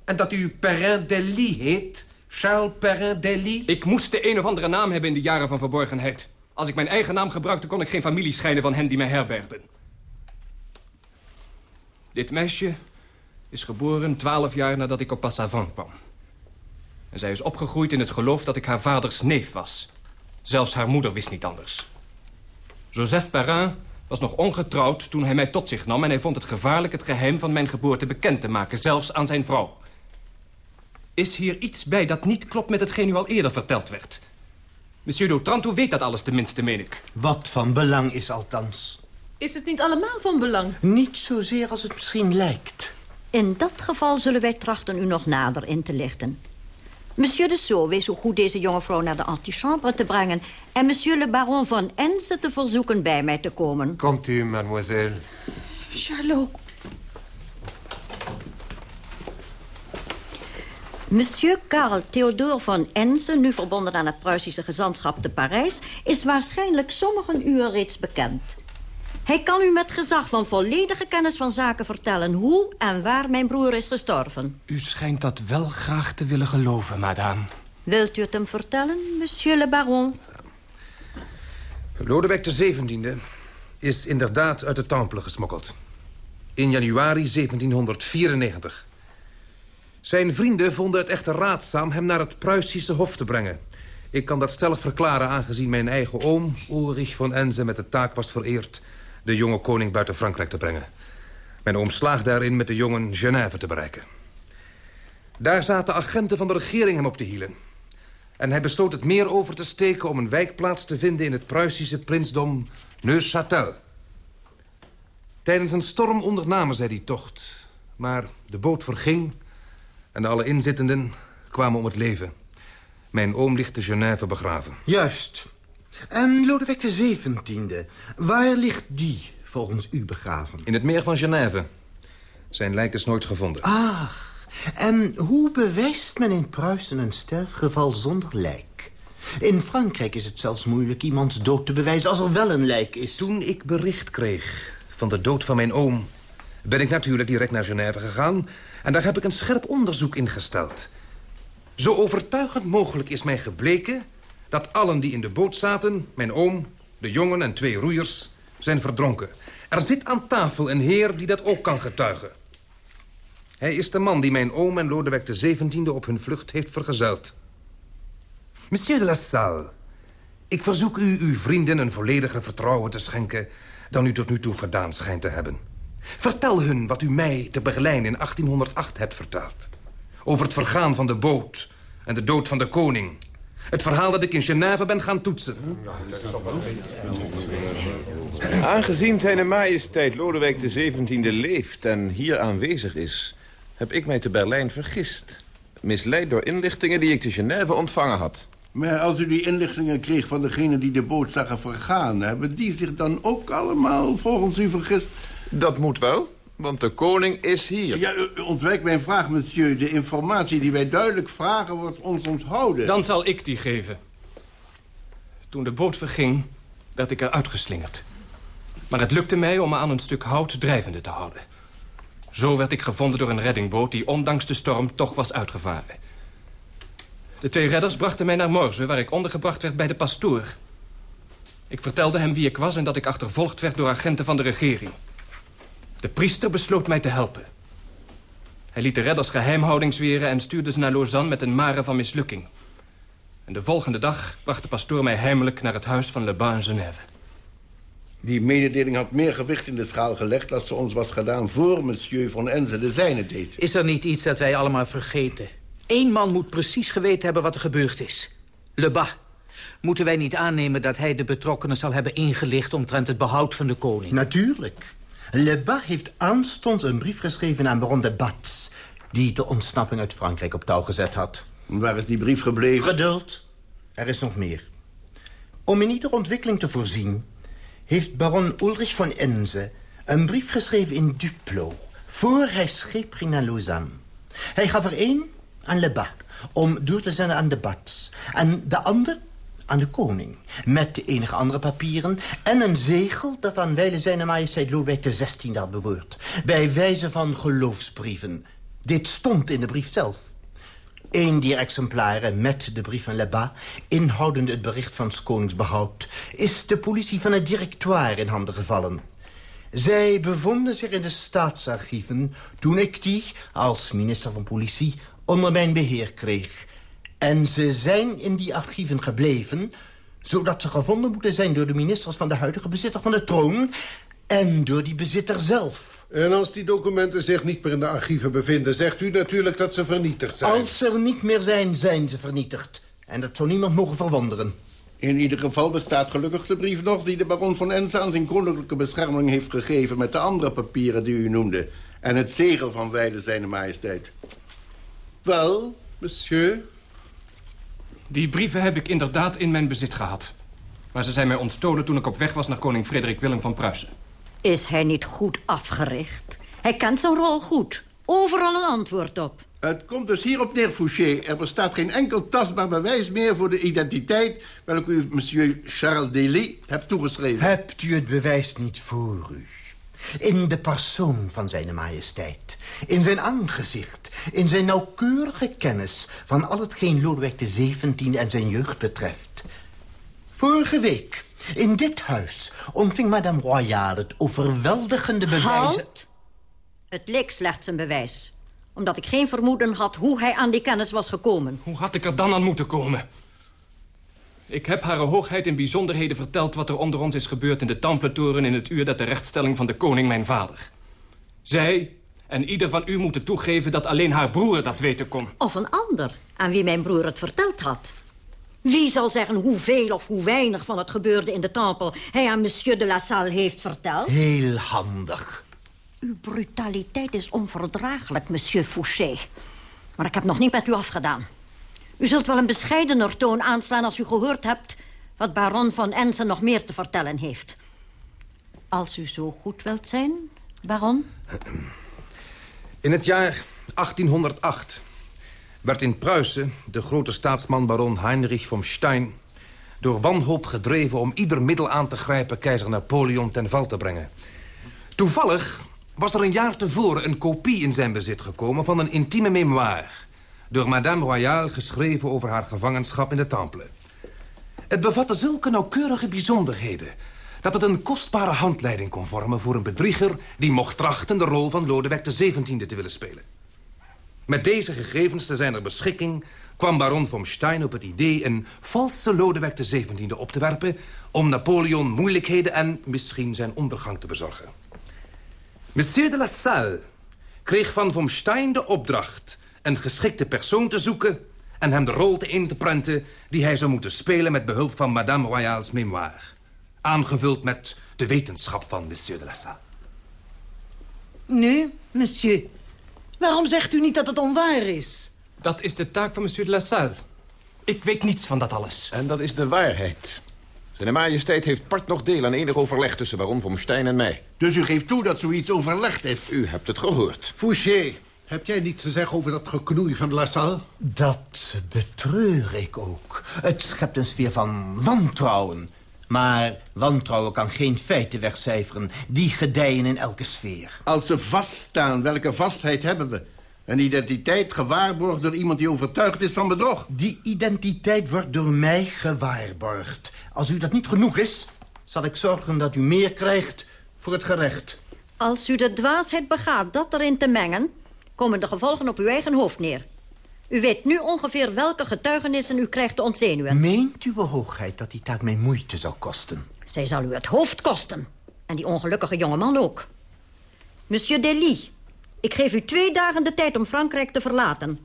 [SPEAKER 11] En dat u Perrin Dely heet? Charles Perrin Dely?
[SPEAKER 6] Ik moest de een of andere naam hebben in de jaren van verborgenheid. Als ik mijn eigen naam gebruikte, kon ik geen familie scheiden van hen die mij herbergden. Dit meisje is geboren twaalf jaar nadat ik op Passavant kwam. En zij is opgegroeid in het geloof dat ik haar vaders neef was. Zelfs haar moeder wist niet anders. Joseph Perrin was nog ongetrouwd toen hij mij tot zich nam... en hij vond het gevaarlijk het geheim van mijn geboorte bekend te maken... zelfs aan zijn vrouw. Is hier iets bij dat niet klopt met hetgeen u al eerder verteld werd? Monsieur d'Otranto weet dat alles tenminste, meen ik.
[SPEAKER 8] Wat van belang is althans.
[SPEAKER 10] Is het niet allemaal van belang?
[SPEAKER 8] Niet zozeer als het misschien lijkt.
[SPEAKER 17] In dat geval zullen wij trachten u nog nader in te lichten. Monsieur de Sceaux wees zo goed deze jonge vrouw naar de antichambre te brengen... en monsieur le baron van Ense te verzoeken bij mij te komen.
[SPEAKER 11] Komt u, mademoiselle.
[SPEAKER 13] Charlotte,
[SPEAKER 17] Monsieur Karl Theodor van Ense, nu verbonden aan het Pruisische gezantschap te Parijs... is waarschijnlijk sommigen uur reeds bekend. Hij kan u met gezag van volledige kennis van zaken vertellen... hoe en waar mijn broer is gestorven.
[SPEAKER 6] U schijnt dat wel graag te willen geloven, madame.
[SPEAKER 17] Wilt u het hem vertellen, monsieur le baron?
[SPEAKER 15] Lodewijk XVII is inderdaad uit de Temple gesmokkeld. In januari 1794. Zijn vrienden vonden het echter raadzaam hem naar het Pruisische Hof te brengen. Ik kan dat stellig verklaren aangezien mijn eigen oom, Ulrich von Enze, met de taak was vereerd de jonge koning buiten Frankrijk te brengen. Mijn oom slaagde daarin met de jongen Genève te bereiken. Daar zaten agenten van de regering hem op de hielen. En hij besloot het meer over te steken om een wijkplaats te vinden... in het Pruisische prinsdom Neuchâtel. Tijdens een storm ondernamen zij die tocht. Maar de boot verging en alle inzittenden kwamen om het leven. Mijn oom ligt te Genève begraven.
[SPEAKER 8] Juist. En Lodewijk de zeventiende, waar ligt die volgens u begraven?
[SPEAKER 15] In het meer van Genève. Zijn lijk is nooit gevonden.
[SPEAKER 8] Ach, en hoe bewijst men in Pruisen een sterfgeval zonder lijk? In Frankrijk is het zelfs moeilijk iemands dood te bewijzen als er wel een lijk is.
[SPEAKER 15] Toen ik bericht kreeg van de dood van mijn oom... ben ik natuurlijk direct naar Genève gegaan... en daar heb ik een scherp onderzoek ingesteld. Zo overtuigend mogelijk is mij gebleken... dat allen die in de boot zaten, mijn oom, de jongen en twee roeiers... zijn verdronken. Er zit aan tafel een heer die dat ook kan getuigen. Hij is de man die mijn oom en Lodewijk XVII op hun vlucht heeft vergezeld. Monsieur de La Salle, ik verzoek u uw vrienden een vollediger vertrouwen te schenken... dan u tot nu toe gedaan schijnt te hebben. Vertel hun wat u mij te Berlijn in 1808 hebt verteld. Over het vergaan van de boot en de dood van de koning.
[SPEAKER 11] Het verhaal dat ik in Genève ben gaan toetsen.
[SPEAKER 9] Aangezien zijn majesteit Lodewijk XVII leeft en hier aanwezig is... heb ik mij te Berlijn vergist. Misleid door inlichtingen die ik te Genève ontvangen had.
[SPEAKER 18] Maar als u die inlichtingen kreeg van degene die de boot zagen vergaan... hebben die zich dan ook allemaal volgens u vergist?
[SPEAKER 9] Dat moet wel, want de koning is hier.
[SPEAKER 18] Ja, u ontwijkt mijn vraag, monsieur. De informatie die wij duidelijk vragen wordt ons onthouden.
[SPEAKER 6] Dan zal ik die geven. Toen de boot verging, werd ik eruit geslingerd. Maar het lukte mij om me aan een stuk hout drijvende te houden. Zo werd ik gevonden door een reddingboot die ondanks de storm toch was uitgevaren. De twee redders brachten mij naar Morze, waar ik ondergebracht werd bij de pastoor. Ik vertelde hem wie ik was en dat ik achtervolgd werd door agenten van de regering. De priester besloot mij te helpen. Hij liet de redders geheimhouding zweren en stuurde ze naar Lausanne met een mare van mislukking. En de volgende dag bracht de pastoor mij heimelijk naar het huis van Le Bain in Genève.
[SPEAKER 18] Die mededeling had meer gewicht in de schaal gelegd... als ze ons was gedaan voor monsieur van Enze de zijne deed.
[SPEAKER 5] Is er niet iets dat wij allemaal vergeten? Eén man moet precies geweten hebben wat er gebeurd is. Lebas. Moeten wij niet aannemen dat hij de betrokkenen zal hebben ingelicht... omtrent het behoud van de koning?
[SPEAKER 8] Natuurlijk. Lebas heeft aanstonds een brief geschreven aan baron de Batz... die de ontsnapping uit Frankrijk op touw gezet had.
[SPEAKER 18] Waar is die brief gebleven?
[SPEAKER 8] Geduld. Er is nog meer. Om in iedere ontwikkeling te voorzien... heeft baron Ulrich van Enze een brief geschreven in Duplo... voor hij scheep ging naar Lausanne. Hij gaf er één aan Lebas om door te zenden aan de Batz... en de ander aan de koning, met de enige andere papieren... en een zegel dat aan wijle zijn majesteit Lodewijk XVI had bewoord... bij wijze van geloofsbrieven. Dit stond in de brief zelf. Eén dier exemplaren met de brief van Lebas... inhoudende het bericht van s konings behoud... is de politie van het directoire in handen gevallen. Zij bevonden zich in de staatsarchieven... toen ik die, als minister van politie, onder mijn beheer kreeg... En ze zijn in die archieven gebleven... zodat ze gevonden moeten zijn door de ministers van de huidige bezitter van de troon... en door die bezitter zelf.
[SPEAKER 7] En als die documenten zich niet meer in de archieven bevinden... zegt u natuurlijk dat ze vernietigd zijn.
[SPEAKER 8] Als ze er niet meer zijn, zijn ze vernietigd. En dat zou niemand mogen verwonderen.
[SPEAKER 18] In ieder geval bestaat gelukkig de brief nog... die de baron van Enze aan zijn koninklijke bescherming heeft gegeven... met de andere papieren die u noemde. En het zegel van wijle zijne majesteit. Wel, monsieur...
[SPEAKER 6] Die brieven heb ik inderdaad in mijn bezit gehad. Maar ze zijn mij ontstolen toen ik op weg was naar koning Frederik Willem van Pruisen.
[SPEAKER 17] Is hij niet goed afgericht? Hij kent zijn rol goed. Overal een antwoord op.
[SPEAKER 18] Het komt dus hierop neer, Fouché. Er bestaat geen enkel tastbaar bewijs meer voor de identiteit... welke u monsieur Charles Dely hebt toegeschreven.
[SPEAKER 8] Hebt u het bewijs niet voor u? In de persoon van zijn majesteit. In zijn aangezicht. In zijn nauwkeurige kennis van al hetgeen Lodewijk XVII en zijn jeugd betreft. Vorige week, in dit huis, ontving Madame Royale het overweldigende bewijs...
[SPEAKER 17] Halt! Het leek slechts een bewijs. Omdat ik geen vermoeden had hoe hij aan die kennis was gekomen.
[SPEAKER 6] Hoe had ik er dan aan moeten komen? Ik heb haar hoogheid in bijzonderheden verteld... wat er onder ons is gebeurd in de Tampletoren... in het uur dat de rechtstelling van de koning mijn vader. Zij en ieder van u moeten toegeven dat alleen haar broer dat weten kon.
[SPEAKER 17] Of een ander, aan wie mijn broer het verteld had. Wie zal zeggen hoeveel of hoe weinig van het gebeurde in de tempel... hij aan monsieur de la Salle heeft verteld?
[SPEAKER 8] Heel handig.
[SPEAKER 17] Uw brutaliteit is onverdraaglijk, monsieur Fouché. Maar ik heb nog niet met u afgedaan. U zult wel een bescheidener toon aanslaan als u gehoord hebt... wat baron van Ensen nog meer te vertellen heeft. Als u zo goed wilt zijn, baron...
[SPEAKER 11] In het jaar 1808 werd in Pruisen de grote staatsman baron Heinrich von Stein... door wanhoop gedreven om ieder middel aan te grijpen... keizer Napoleon ten val te brengen. Toevallig was er een jaar tevoren een kopie in zijn bezit gekomen... van een intieme memoire... door Madame Royale geschreven over haar gevangenschap in de Temple. Het bevatte zulke nauwkeurige bijzonderheden dat het een kostbare handleiding kon vormen voor een bedrieger... die mocht trachten de rol van Lodewijk XVII te willen spelen. Met deze gegevens te zijner beschikking kwam baron von Stein op het idee... een valse Lodewijk XVII op te werpen... om Napoleon moeilijkheden en misschien zijn ondergang te bezorgen. Monsieur de la Salle kreeg van von Stein de opdracht... een geschikte persoon te zoeken... en hem de rol te in te prenten... die hij zou moeten spelen met behulp van Madame Royale's memoire. Aangevuld met de wetenschap van Monsieur de La Salle.
[SPEAKER 16] Nu, monsieur. Waarom zegt u niet dat het onwaar is?
[SPEAKER 6] Dat is de taak van Monsieur de La Salle. Ik weet niets van dat alles.
[SPEAKER 9] En dat is de waarheid. Zijn majesteit heeft part nog deel aan enig overleg tussen baron von Stein en mij.
[SPEAKER 18] Dus u geeft toe dat zoiets overlegd is?
[SPEAKER 9] U hebt het gehoord.
[SPEAKER 7] Fouché, heb jij niets te zeggen over dat geknoei van La Salle?
[SPEAKER 8] Dat betreur ik ook. Het schept een sfeer van wantrouwen. Maar wantrouwen kan geen feiten wegcijferen. Die gedijen in elke sfeer.
[SPEAKER 18] Als ze vaststaan, welke vastheid hebben we? Een identiteit gewaarborgd door iemand die overtuigd is van bedrog.
[SPEAKER 8] Die identiteit wordt door mij gewaarborgd. Als u dat niet genoeg is, zal ik zorgen dat u meer krijgt voor het gerecht.
[SPEAKER 17] Als u de dwaasheid begaat dat erin te mengen... komen de gevolgen op uw eigen hoofd neer. U weet nu ongeveer welke getuigenissen u krijgt te ontzenuwen.
[SPEAKER 8] Meent uw hoogheid dat die taak mij moeite zou kosten?
[SPEAKER 17] Zij zal u het hoofd kosten. En die ongelukkige jongeman ook. Monsieur Delis, ik geef u twee dagen de tijd om Frankrijk te verlaten.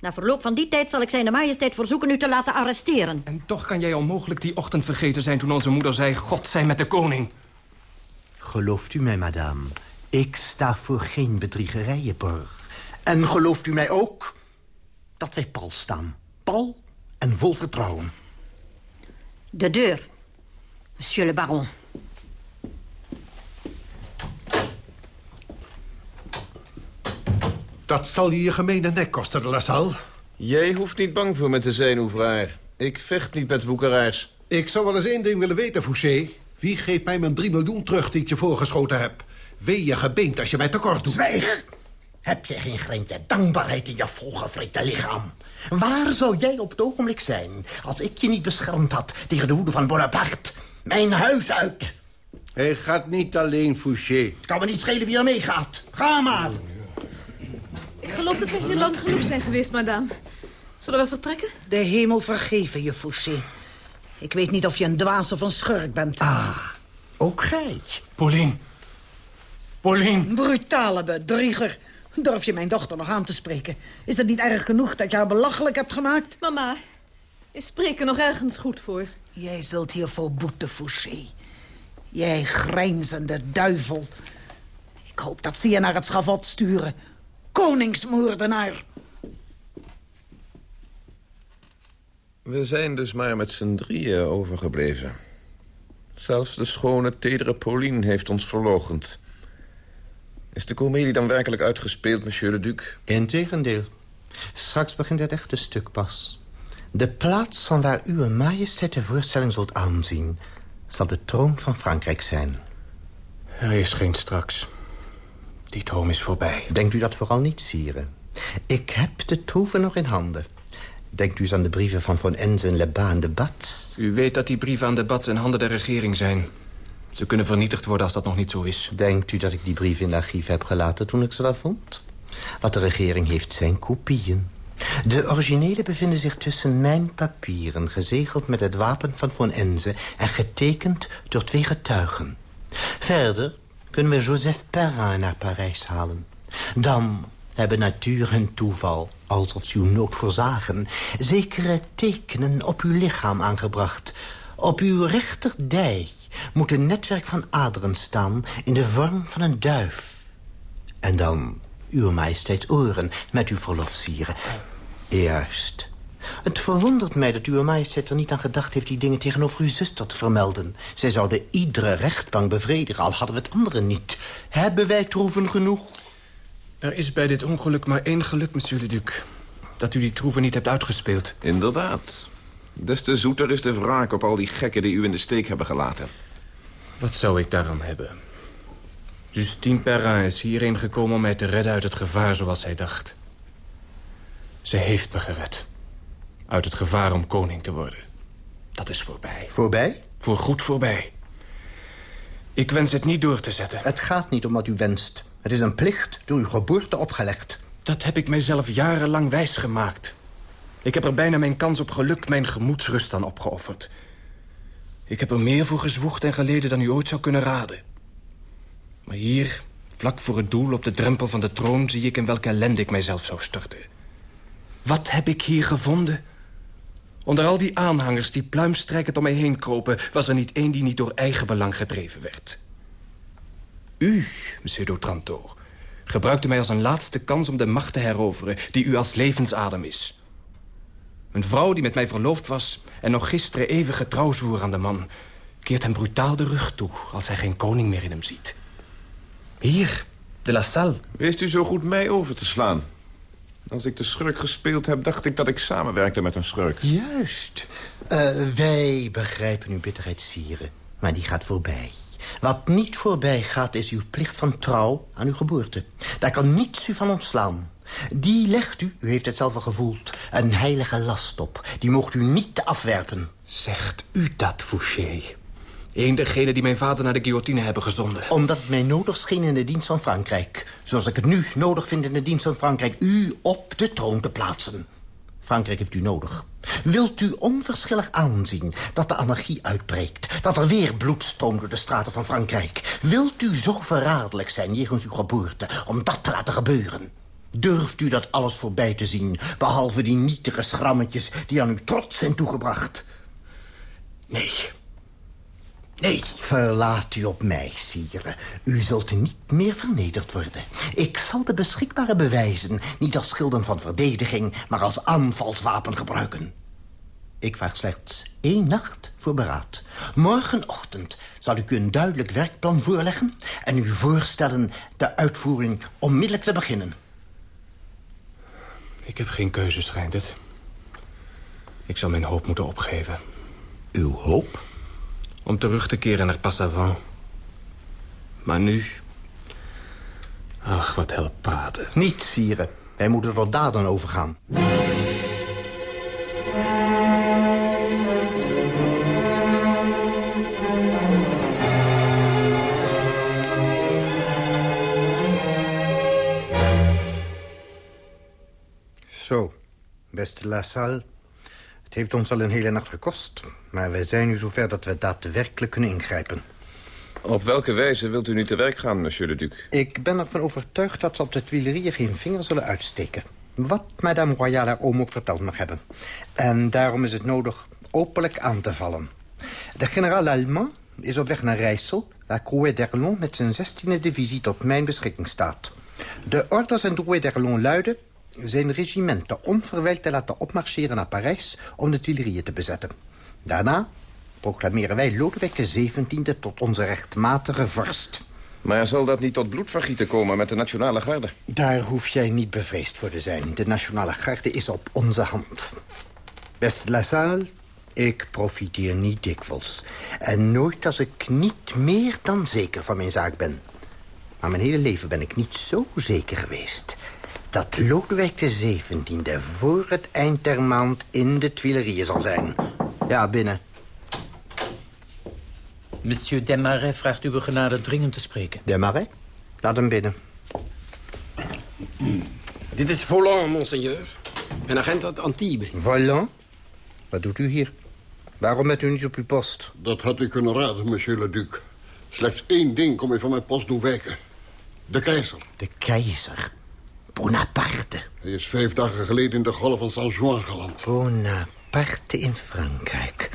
[SPEAKER 17] Na verloop van die tijd zal ik zijn de majesteit verzoeken u te laten arresteren.
[SPEAKER 6] En toch kan jij onmogelijk die ochtend vergeten zijn... toen onze moeder zei, God zij met de koning.
[SPEAKER 8] Gelooft u mij, madame? Ik sta voor geen bedriegerijen borg. En gelooft u mij ook dat wij pal staan? Pal en vol vertrouwen.
[SPEAKER 17] De deur, monsieur le baron.
[SPEAKER 7] Dat zal je je gemene nek kosten, de La Salle.
[SPEAKER 9] Jij hoeft niet bang voor me te zijn, oevraar. Ik vecht niet met woekeraars.
[SPEAKER 7] Ik zou wel eens één ding willen weten, Fouché. Wie geeft mij mijn 3 miljoen terug die ik je voorgeschoten heb? Wee je gebeend als je mij tekort doet.
[SPEAKER 8] Zwijg! Heb jij geen greintje dankbaarheid in je volgevreten lichaam? Waar zou jij op het ogenblik zijn... als ik je niet beschermd had tegen de woede van Bonaparte? Mijn huis uit!
[SPEAKER 18] Hij gaat niet alleen, Fouché.
[SPEAKER 8] Het kan me niet schelen wie er meegaat. Ga maar!
[SPEAKER 10] Ik geloof dat we hier lang genoeg zijn geweest, madame. Zullen we vertrekken?
[SPEAKER 16] De hemel vergeven je, Fouché. Ik weet niet of je een dwaas of een schurk bent.
[SPEAKER 8] Ah, ook gij.
[SPEAKER 6] Pauline. Pauline.
[SPEAKER 16] Brutale bedrieger. Durf je mijn dochter nog aan te spreken? Is het niet erg genoeg dat je haar belachelijk hebt gemaakt?
[SPEAKER 10] Mama, is spreken nog ergens goed voor?
[SPEAKER 16] Jij zult hiervoor boeten, Fouché. Jij grijnzende duivel. Ik hoop dat ze je naar het schavot sturen. Koningsmoordenaar.
[SPEAKER 9] We zijn dus maar met z'n drieën overgebleven. Zelfs de schone, tedere Pauline heeft ons verlogend. Is de komedie dan werkelijk uitgespeeld, monsieur le duc?
[SPEAKER 8] Integendeel. Straks begint het echte stuk pas. De plaats van waar uw majesteit de voorstelling zult aanzien... zal de troon van Frankrijk zijn.
[SPEAKER 6] Er is geen straks. Die droom is voorbij.
[SPEAKER 8] Denkt u dat vooral niet, sire. Ik heb de troeven nog in handen. Denkt u eens aan de brieven van Von Enze en Lebas en de Bats?
[SPEAKER 6] U weet dat die brieven aan de Bats in handen der regering zijn. Ze kunnen vernietigd worden als dat nog niet zo is.
[SPEAKER 8] Denkt u dat ik die brieven in de archief heb gelaten toen ik ze daar vond? Wat de regering heeft zijn kopieën. De originele bevinden zich tussen mijn papieren... gezegeld met het wapen van Von Enze... en getekend door twee getuigen. Verder kunnen we Joseph Perrin naar Parijs halen. Dan hebben natuur en toeval, alsof ze uw nood voorzagen... zekere tekenen op uw lichaam aangebracht. Op uw rechterdij moet een netwerk van aderen staan... in de vorm van een duif. En dan uw majesteits oren, met uw verlof, sire. Juist. Het verwondert mij dat uw majesteit er niet aan gedacht heeft... die dingen tegenover uw zuster te vermelden. Zij zouden iedere rechtbank bevredigen, al hadden we het andere niet. Hebben wij troeven genoeg?
[SPEAKER 6] Er is bij dit ongeluk maar één geluk, monsieur le duc. Dat u die troeven niet hebt uitgespeeld.
[SPEAKER 9] Inderdaad. Des te zoeter is de wraak op al die gekken die u in de steek hebben gelaten.
[SPEAKER 6] Wat zou ik daaraan hebben? Justine Perrin is hierheen gekomen om mij te redden uit het gevaar zoals zij dacht. Ze heeft me gered. Uit het gevaar om koning te worden. Dat is voorbij.
[SPEAKER 8] Voorbij?
[SPEAKER 6] Voor goed voorbij. Ik wens het niet door te zetten.
[SPEAKER 8] Het gaat niet om wat u wenst. Het is een plicht door uw geboorte opgelegd.
[SPEAKER 6] Dat heb ik mijzelf jarenlang wijsgemaakt. Ik heb er bijna mijn kans op geluk, mijn gemoedsrust aan opgeofferd. Ik heb er meer voor gezwoegd en geleden dan u ooit zou kunnen raden. Maar hier, vlak voor het doel, op de drempel van de troon... zie ik in welke ellende ik mijzelf zou storten. Wat heb ik hier gevonden? Onder al die aanhangers die pluimstrijkend om mij heen kropen... was er niet één die niet door eigen belang gedreven werd. U, monsieur d'Otranto, gebruikte mij als een laatste kans om de macht te heroveren... die u als levensadem is. Een vrouw die met mij verloofd was... en nog gisteren even getrouw zwoer aan de man... keert hem brutaal de rug toe als hij geen koning meer in hem ziet. Hier, de La Salle.
[SPEAKER 9] Wees u zo goed mij over te slaan. Als ik de schurk gespeeld heb, dacht ik dat ik samenwerkte met een schurk.
[SPEAKER 8] Juist. Uh, wij begrijpen uw bitterheid, sire. Maar die gaat voorbij. Wat niet voorbij gaat, is uw plicht van trouw aan uw geboorte. Daar kan niets u van ontslaan. Die legt u, u heeft het zelf al gevoeld, een heilige last op. Die mocht u niet afwerpen.
[SPEAKER 6] Zegt u dat, Fouché? Eén degene die mijn vader naar de guillotine hebben gezonden.
[SPEAKER 8] Omdat het mij nodig scheen in de dienst van Frankrijk. Zoals ik het nu nodig vind in de dienst van Frankrijk... u op de troon te plaatsen. Frankrijk heeft u nodig. Wilt u onverschillig aanzien dat de anarchie uitbreekt... dat er weer bloed stroomt door de straten van Frankrijk? Wilt u zo verraderlijk zijn jegens uw geboorte om dat te laten gebeuren? Durft u dat alles voorbij te zien... behalve die nietige schrammetjes die aan uw trots zijn toegebracht?
[SPEAKER 6] Nee, Nee.
[SPEAKER 8] Verlaat u op mij, sire. U zult niet meer vernederd worden. Ik zal de beschikbare bewijzen niet als schilden van verdediging... maar als aanvalswapen gebruiken. Ik vraag slechts één nacht voor beraad. Morgenochtend zal ik u een duidelijk werkplan voorleggen... en u voorstellen de uitvoering onmiddellijk te beginnen.
[SPEAKER 6] Ik heb geen keuze, schijnt het. Ik zal mijn hoop moeten opgeven.
[SPEAKER 8] Uw hoop?
[SPEAKER 6] Om terug te keren naar Passavant. Maar nu... Ach, wat helpt praten.
[SPEAKER 8] Niet, sire. Wij moeten tot daden overgaan. Zo, beste La Salle. Het heeft ons al een hele nacht gekost. Maar wij zijn nu zover dat we daadwerkelijk kunnen ingrijpen.
[SPEAKER 9] Op welke wijze wilt u nu te werk gaan, monsieur le duc?
[SPEAKER 8] Ik ben ervan overtuigd dat ze op de Tuileries geen vinger zullen uitsteken. Wat madame Royale haar oom ook verteld mag hebben. En daarom is het nodig openlijk aan te vallen. De generaal Allemand is op weg naar Rijssel... waar Crouet d'Erlon met zijn 16e divisie tot mijn beschikking staat. De orders aan Drouet d'Erlon luiden zijn regimenten onverwijld te laten opmarcheren naar Parijs... om de Tuileries te bezetten. Daarna proclameren wij Lodewijk XVII tot onze rechtmatige vorst.
[SPEAKER 9] Maar zal dat niet tot bloedvergieten komen met de Nationale Garde?
[SPEAKER 8] Daar hoef jij niet bevreesd voor te zijn. De Nationale Garde is op onze hand. Beste La Salle, ik profiteer niet dikwijls. En nooit als ik niet meer dan zeker van mijn zaak ben. Maar mijn hele leven ben ik niet zo zeker geweest dat Lodewijk XVII voor het eind der maand in de Tuileries zal zijn. Ja, binnen.
[SPEAKER 5] Monsieur Desmarais vraagt uw genade dringend te spreken.
[SPEAKER 8] Desmarais? Laat hem binnen.
[SPEAKER 19] Dit is Volant, monseigneur. Een agent uit Antibes.
[SPEAKER 8] Volant? Wat doet u hier? Waarom bent u niet op uw post?
[SPEAKER 12] Dat had u kunnen raden, monsieur le duc. Slechts één ding kom ik van mijn post doen wijken. De keizer.
[SPEAKER 8] De keizer? Bonaparte.
[SPEAKER 12] Hij is vijf dagen geleden in de golf van Saint-Jean geland.
[SPEAKER 8] Bonaparte in Frankrijk.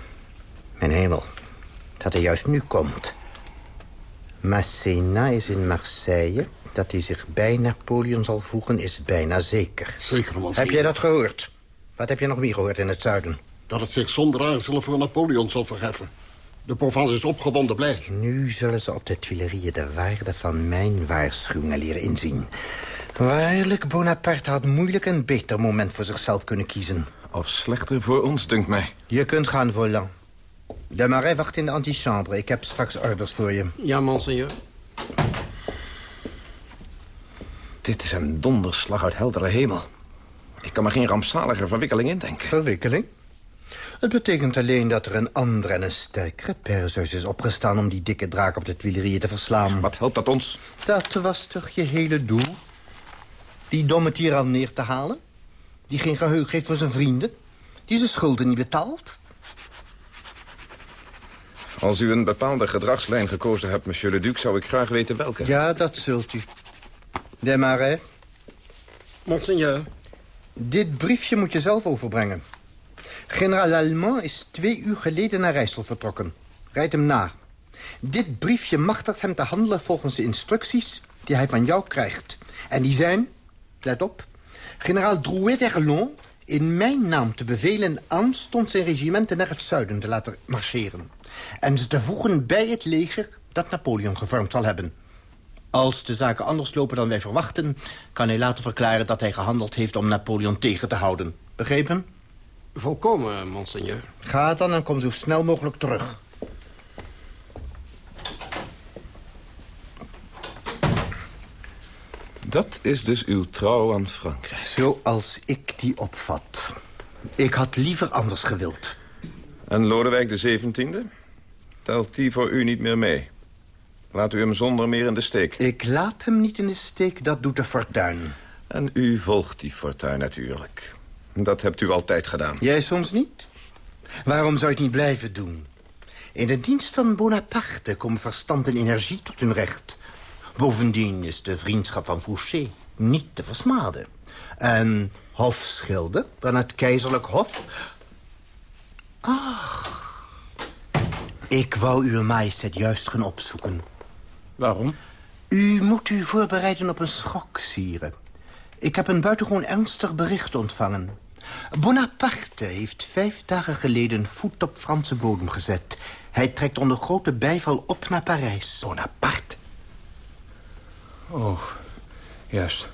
[SPEAKER 8] Mijn hemel, dat hij juist nu komt. Massena is in Marseille. Dat hij zich bij Napoleon zal voegen is bijna zeker.
[SPEAKER 12] Zeker, man.
[SPEAKER 8] Heb jij dat gehoord? Wat heb je nog meer gehoord in het zuiden?
[SPEAKER 12] Dat het zich zonder aarzelen voor Napoleon zal verheffen. De Provence is opgewonden blij.
[SPEAKER 8] Nu zullen ze op de Tuileries de waarde van mijn waarschuwingen leren inzien. Waarlijk, Bonaparte had moeilijk een beter moment voor zichzelf kunnen kiezen.
[SPEAKER 9] Of slechter voor ons, dunkt mij.
[SPEAKER 8] Je kunt gaan, Volant. De Marais wacht in de antichambre. Ik heb straks orders voor je.
[SPEAKER 19] Ja, monseigneur.
[SPEAKER 9] Dit is een donderslag uit heldere hemel. Ik kan me geen rampzalige verwikkeling indenken.
[SPEAKER 8] Verwikkeling? Het betekent alleen dat er een andere en een sterkere Perseus is opgestaan... om die dikke draak op de Tuileries te verslaan.
[SPEAKER 9] Wat helpt dat ons?
[SPEAKER 8] Dat was toch je hele doel? Die domme tiran neer te halen? Die geen geheugen heeft voor zijn vrienden? Die zijn schulden niet betaalt?
[SPEAKER 9] Als u een bepaalde gedragslijn gekozen hebt, monsieur le duc... zou ik graag weten welke.
[SPEAKER 8] Ja, dat zult u. Desmarais.
[SPEAKER 19] Monseigneur.
[SPEAKER 8] Dit briefje moet je zelf overbrengen. Generaal Allemand is twee uur geleden naar Rijssel vertrokken. Rijd hem na. Dit briefje machtigt hem te handelen volgens de instructies die hij van jou krijgt. En die zijn, let op, generaal Drouet d'Erlon in mijn naam te bevelen aanstonds zijn regimenten naar het zuiden te laten marcheren. En ze te voegen bij het leger dat Napoleon gevormd zal hebben. Als de zaken anders lopen dan wij verwachten... kan hij later verklaren dat hij gehandeld heeft om Napoleon tegen te houden. Begrepen?
[SPEAKER 19] Volkomen, monseigneur.
[SPEAKER 8] Ga dan en kom zo snel mogelijk terug.
[SPEAKER 9] Dat is dus uw trouw aan Frankrijk.
[SPEAKER 8] Zoals ik die opvat. Ik had liever anders gewild.
[SPEAKER 9] En Lodewijk de 17e? Telt die voor u niet meer mee? Laat u hem zonder meer in de steek.
[SPEAKER 8] Ik laat hem niet in de steek, dat doet de fortuin.
[SPEAKER 9] En u volgt die fortuin natuurlijk. Dat hebt u altijd gedaan.
[SPEAKER 8] Jij soms niet? Waarom zou je het niet blijven doen? In de dienst van Bonaparte komen verstand en energie tot hun recht. Bovendien is de vriendschap van Fouché niet te versmaden. En hofschilder van het keizerlijk hof... Ach, ik wou uw majesteit juist gaan opzoeken.
[SPEAKER 19] Waarom?
[SPEAKER 8] U moet u voorbereiden op een schok, sire. Ik heb een buitengewoon ernstig bericht ontvangen. Bonaparte heeft vijf dagen geleden voet op Franse bodem gezet. Hij trekt onder grote bijval op naar Parijs.
[SPEAKER 19] Bonaparte? Oh, juist.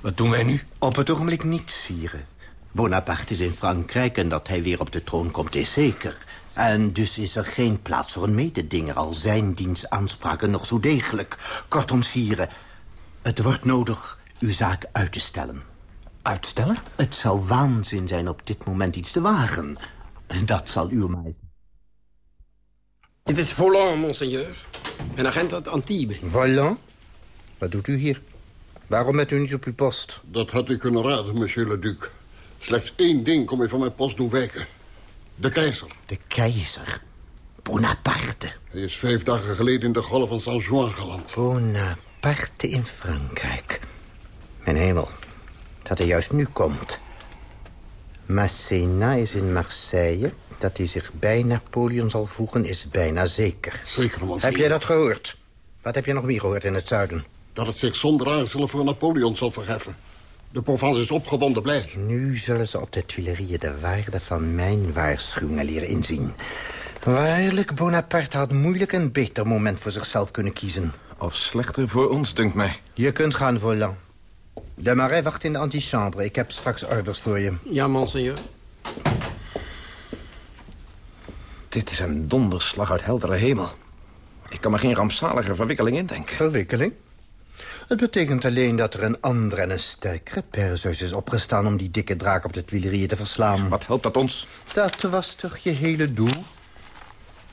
[SPEAKER 19] Wat doen wij nu?
[SPEAKER 8] Op het ogenblik niet, sire. Bonaparte is in Frankrijk en dat hij weer op de troon komt is zeker. En dus is er geen plaats voor een mededinger... al zijn dienstaanspraken nog zo degelijk. Kortom, sire, het wordt nodig uw zaak uit te stellen.
[SPEAKER 19] Uitstellen?
[SPEAKER 8] Het zou waanzin zijn op dit moment iets te wagen. Dat zal uw mij.
[SPEAKER 19] Het is Volant, monseigneur. Een agent uit Antibes.
[SPEAKER 8] Volant? Wat doet u hier? Waarom bent u niet op uw post?
[SPEAKER 12] Dat had u kunnen raden, monsieur le duc. Slechts één ding kom je van mijn post doen wijken. De keizer.
[SPEAKER 8] De keizer? Bonaparte?
[SPEAKER 12] Hij is vijf dagen geleden in de golf van Saint-Jean geland.
[SPEAKER 8] Bonaparte in Frankrijk. Mijn hemel, dat hij juist nu komt. Massena is in Marseille. Dat hij zich bij Napoleon zal voegen is bijna zeker.
[SPEAKER 12] Zeker, monseigneur.
[SPEAKER 8] Heb jij dat gehoord? Wat heb je nog meer gehoord in het zuiden?
[SPEAKER 12] Dat het zich zonder aarzelen voor Napoleon zal verheffen. De Provence is opgewonden blij.
[SPEAKER 8] Nu zullen ze op de Tuileries de waarde van mijn waarschuwingen leren inzien. Waarlijk, Bonaparte had moeilijk een beter moment voor zichzelf kunnen kiezen.
[SPEAKER 9] Of slechter voor ons, dunkt mij.
[SPEAKER 8] Je kunt gaan, Volant. De Marais wacht in de antichambre. Ik heb straks orders voor je.
[SPEAKER 19] Ja, monseigneur.
[SPEAKER 9] Dit is een donderslag uit heldere hemel. Ik kan me geen rampzalige verwikkeling indenken.
[SPEAKER 8] Verwikkeling? Het betekent alleen dat er een andere en een sterkere Perseus is opgestaan... om die dikke draak op de Tuileries te verslaan.
[SPEAKER 9] Wat helpt dat ons?
[SPEAKER 8] Dat was toch je hele doel?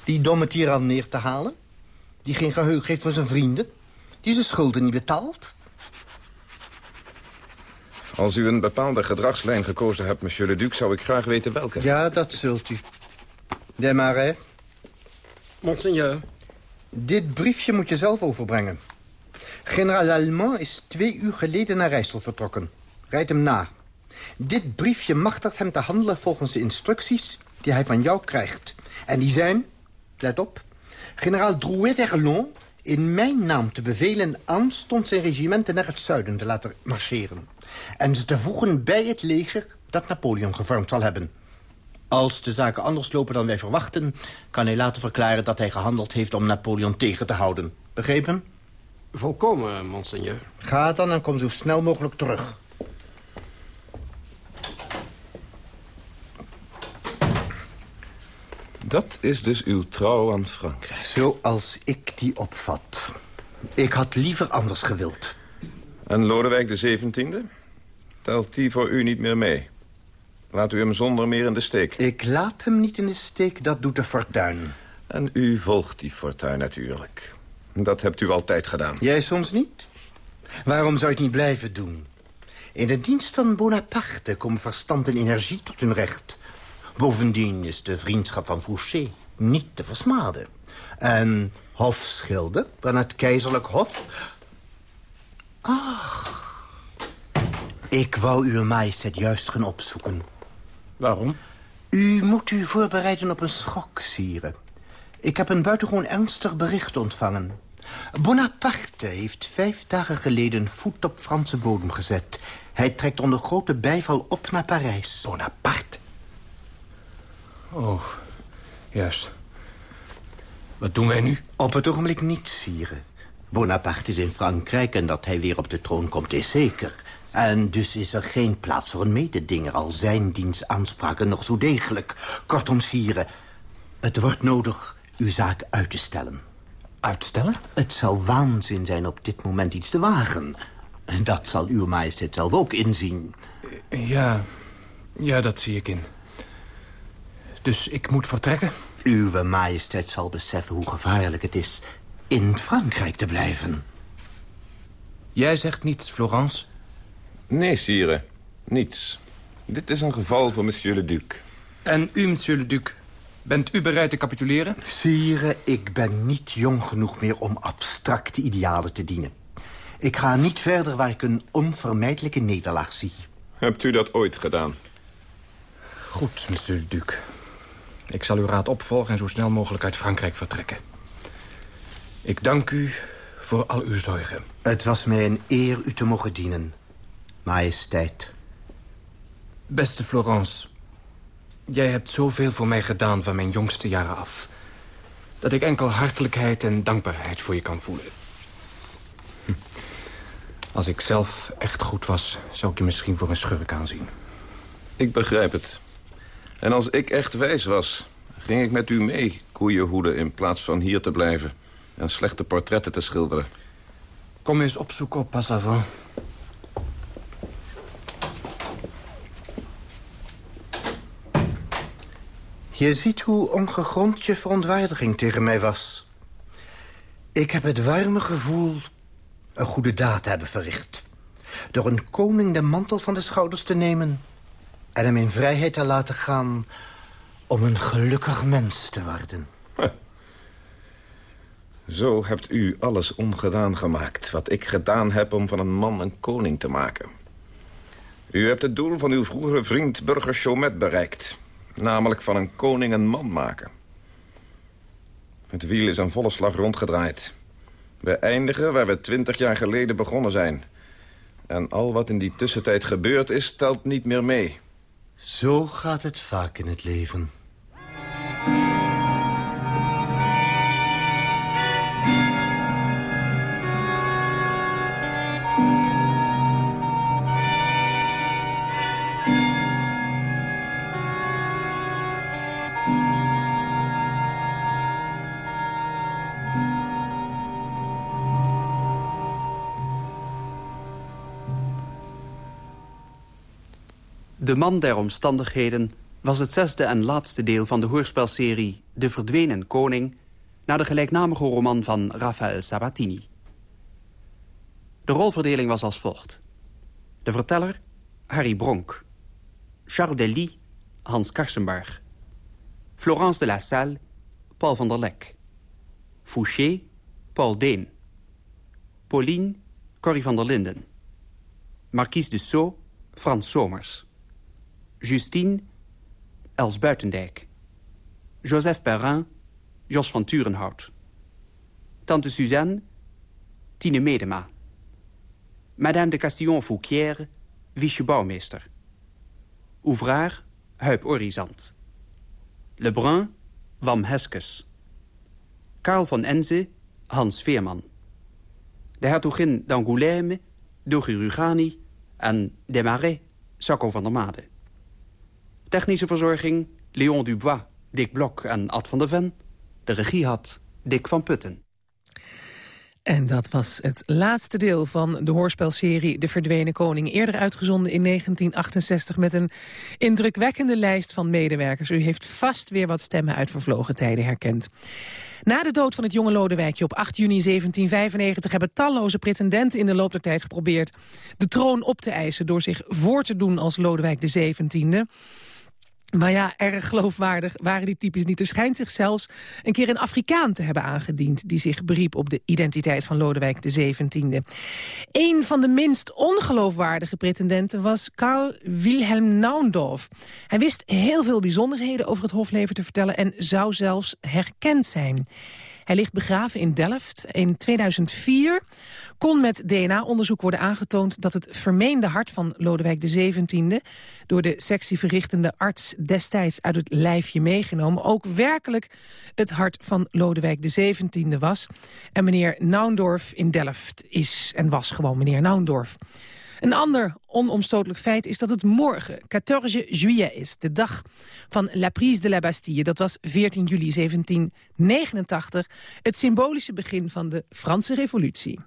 [SPEAKER 8] Die domme tiran neer te halen? Die geen geheugen heeft voor zijn vrienden? Die zijn schulden niet betaalt?
[SPEAKER 9] Als u een bepaalde gedragslijn gekozen hebt, monsieur le duc... zou ik graag weten welke.
[SPEAKER 8] Ja, dat zult u. De Marais?
[SPEAKER 19] Monseigneur.
[SPEAKER 8] Dit briefje moet je zelf overbrengen. Generaal Allemand is twee uur geleden naar Rijssel vertrokken. Rijd hem na. Dit briefje machtigt hem te handelen volgens de instructies die hij van jou krijgt. En die zijn, let op, generaal Drouet d'Erlon in mijn naam te bevelen aanstonds zijn regimenten naar het zuiden te laten marcheren. En ze te voegen bij het leger dat Napoleon gevormd zal hebben. Als de zaken anders lopen dan wij verwachten... kan hij later verklaren dat hij gehandeld heeft om Napoleon tegen te houden. Begrepen?
[SPEAKER 19] Volkomen, monseigneur.
[SPEAKER 8] Ga dan en kom zo snel mogelijk terug.
[SPEAKER 9] Dat is dus uw trouw aan Frankrijk.
[SPEAKER 8] Zoals ik die opvat. Ik had liever anders gewild.
[SPEAKER 9] En Lodewijk de 17e? Telt die voor u niet meer mee? Laat u hem zonder meer in de steek.
[SPEAKER 8] Ik laat hem niet in de steek, dat doet de fortuin.
[SPEAKER 9] En u volgt die fortuin natuurlijk. Dat hebt u altijd gedaan.
[SPEAKER 8] Jij soms niet? Waarom zou je het niet blijven doen? In de dienst van Bonaparte komen verstand en energie tot hun recht. Bovendien is de vriendschap van Fouché niet te versmaden. En hofschilder van het keizerlijk hof... Ach, Ik wou uw majesteit juist gaan opzoeken.
[SPEAKER 6] Waarom?
[SPEAKER 8] U moet u voorbereiden op een schok, sire. Ik heb een buitengewoon ernstig bericht ontvangen. Bonaparte heeft vijf dagen geleden voet op Franse bodem gezet. Hij trekt onder grote bijval op naar Parijs.
[SPEAKER 6] Bonaparte? Oh, juist. Wat doen wij nu?
[SPEAKER 8] Op het ogenblik niet, sire. Bonaparte is in Frankrijk en dat hij weer op de troon komt is zeker. En dus is er geen plaats voor een mededinger... al zijn diens aanspraken nog zo degelijk. Kortom, sire, het wordt nodig uw zaak uit te stellen.
[SPEAKER 6] Uitstellen?
[SPEAKER 8] Het zou waanzin zijn op dit moment iets te wagen. Dat zal uw majesteit zelf ook inzien.
[SPEAKER 6] Ja, ja, dat zie ik in. Dus ik moet vertrekken?
[SPEAKER 8] Uw majesteit zal beseffen hoe gevaarlijk het is in Frankrijk te blijven.
[SPEAKER 6] Jij zegt niets, Florence?
[SPEAKER 9] Nee, sire. Niets. Dit is een geval voor monsieur le duc.
[SPEAKER 6] En u, monsieur le duc, bent u bereid te capituleren?
[SPEAKER 8] Sire, ik ben niet jong genoeg meer om abstracte idealen te dienen. Ik ga niet verder waar ik een onvermijdelijke nederlaag zie.
[SPEAKER 9] Hebt u dat ooit gedaan?
[SPEAKER 6] Goed, monsieur le duc. Ik zal uw raad opvolgen en zo snel mogelijk uit Frankrijk vertrekken. Ik dank u voor al uw zorgen.
[SPEAKER 8] Het was mij een eer u te mogen dienen, majesteit.
[SPEAKER 6] Beste Florence, jij hebt zoveel voor mij gedaan van mijn jongste jaren af... dat ik enkel hartelijkheid en dankbaarheid voor je kan voelen. Hm. Als ik zelf echt goed was, zou ik je misschien voor een schurk aanzien.
[SPEAKER 9] Ik begrijp het. En als ik echt wijs was, ging ik met u mee koeienhoeden... in plaats van hier te blijven en slechte portretten te schilderen.
[SPEAKER 6] Kom eens opzoeken op Paslavant.
[SPEAKER 8] Je ziet hoe ongegrond je verontwaardiging tegen mij was. Ik heb het warme gevoel een goede daad te hebben verricht. Door een koning de mantel van de schouders te nemen... en hem in vrijheid te laten gaan om een gelukkig mens te worden.
[SPEAKER 9] Zo hebt u alles ongedaan gemaakt... wat ik gedaan heb om van een man een koning te maken. U hebt het doel van uw vroegere vriend burger Chaumet bereikt. Namelijk van een koning een man maken. Het wiel is aan volle slag rondgedraaid. We eindigen waar we twintig jaar geleden begonnen zijn. En al wat in die tussentijd gebeurd is, telt niet meer mee.
[SPEAKER 8] Zo gaat het vaak in het leven.
[SPEAKER 4] De man der omstandigheden was het zesde en laatste deel van de hoorspelserie De Verdwenen Koning... naar de gelijknamige roman van Raphaël Sabatini. De rolverdeling was als volgt. De verteller, Harry Bronk. Charles Delis, Hans Karsenbarg. Florence de la Salle, Paul van der Lek. Fouché, Paul Deen. Pauline, Corrie van der Linden. Marquise de Sceaux, Frans Somers. Justine, Els Buitendijk. Joseph Perrin, Jos van Turenhout. Tante Suzanne, Tine Medema. Madame de Castillon-Fouquière, Wiesje Bouwmeester. Ouvraar, Huip Orizant. Lebrun, Wam Heskes. Karl van Enze, Hans Veerman. De hertogin d'Angoulême, Dogi Rugani en Desmarais, Sacco van der Made. Technische verzorging, Leon Dubois, Dick Blok en Ad van der Ven. De regie had Dick van Putten.
[SPEAKER 3] En dat was het laatste deel van de hoorspelserie De Verdwenen Koning. Eerder uitgezonden in 1968 met een indrukwekkende lijst van medewerkers. U heeft vast weer wat stemmen uit vervlogen tijden herkend. Na de dood van het jonge Lodewijkje op 8 juni 1795... hebben talloze pretendenten in de loop der tijd geprobeerd... de troon op te eisen door zich voor te doen als Lodewijk XVII... Maar ja, erg geloofwaardig waren die types niet. Er schijnt zich zelfs een keer een Afrikaan te hebben aangediend... die zich beriep op de identiteit van Lodewijk XVII. Een van de minst ongeloofwaardige pretendenten was Carl Wilhelm Naundorf. Hij wist heel veel bijzonderheden over het hofleven te vertellen... en zou zelfs herkend zijn. Hij ligt begraven in Delft. In 2004 kon met DNA-onderzoek worden aangetoond... dat het vermeende hart van Lodewijk XVII... door de sectieverrichtende arts destijds uit het lijfje meegenomen... ook werkelijk het hart van Lodewijk XVII was. En meneer Naundorf in Delft is en was gewoon meneer Naundorf. Een ander onomstotelijk feit is dat het morgen, 14 juillet is. De dag van La Prise de la Bastille. Dat was 14 juli 1789. Het symbolische begin van de Franse revolutie.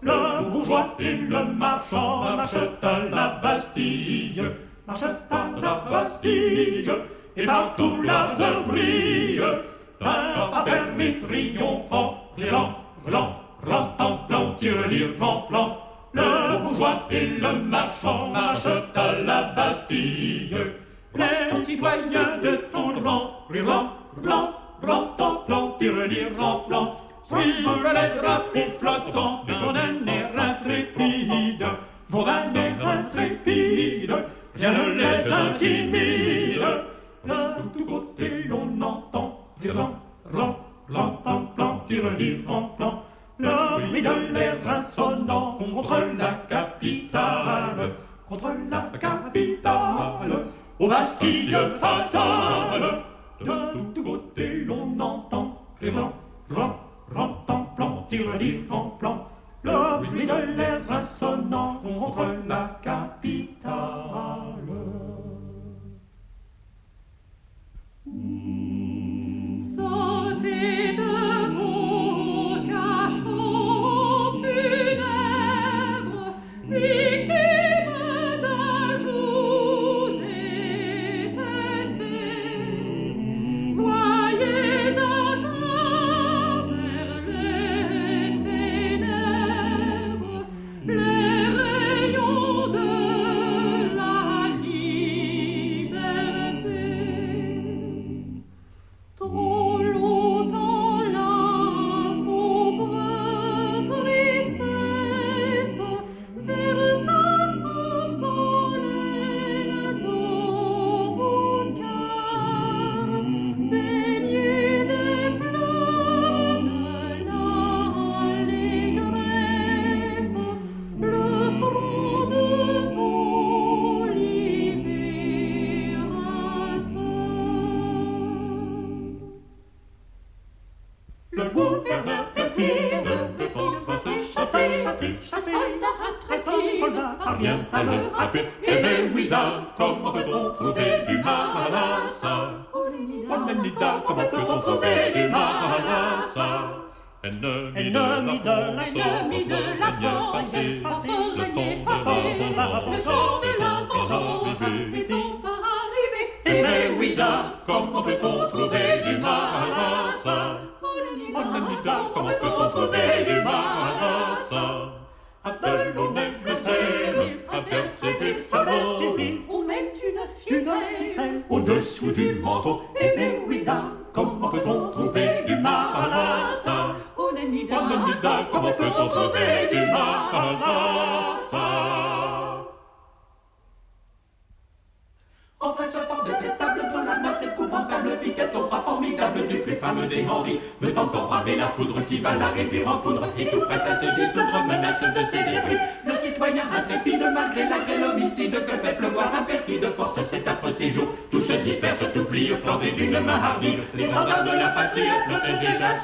[SPEAKER 3] Le bourgeois et le marchand marchent à la Bastille, marchent à la Bastille, et partout la brille. Un fermé triomphant, l'élan, blanc, rentant, tire lire en plan. Le bourgeois et le marchand marchent à la Bastille. Les citoyens de tout blanc, blanc, blanc, rentant, blanc, tire lire en plan. Suivent les drapeaux flottants de un air intrépide, vont d'un air intrépide, rien ne les intimide. De tous côtés l'on entend plan, plan, plan, plan, plan, tire en plan. Le bruit de l'air insonnant contre la capitale,
[SPEAKER 20] Bastille fatale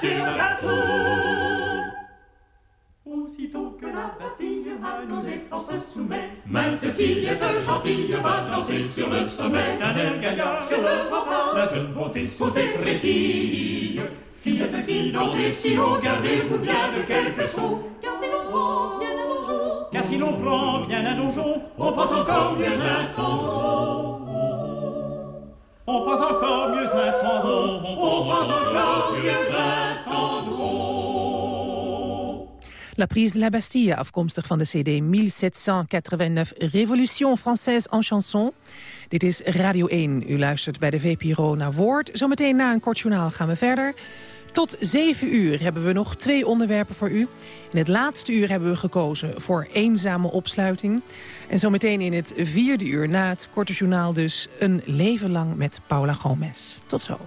[SPEAKER 20] sur la tour. Aussitôt que la Bastille à nos efforts se soumet, Mainte fillette gentille va danser sur le sommet d'un air gaillard sur le rempart. La jeune beauté sautait frétille. Fillette qui dansez si haut, gardez-vous bien de quelques sauts. Car si l'on prend bien un donjon, car si l'on prend bien un donjon, on prend encore mieux un tendron. On prend encore mieux tendron, on prend encore.
[SPEAKER 3] La Prise de la Bastille, afkomstig van de cd 1789 Révolution Française en chanson. Dit is Radio 1. U luistert bij de VPRO naar Woord. Zometeen na een kort journaal gaan we verder. Tot 7 uur hebben we nog twee onderwerpen voor u. In het laatste uur hebben we gekozen voor eenzame opsluiting. En zometeen in het vierde uur na het korte journaal dus... een leven lang met Paula Gomez. Tot zo.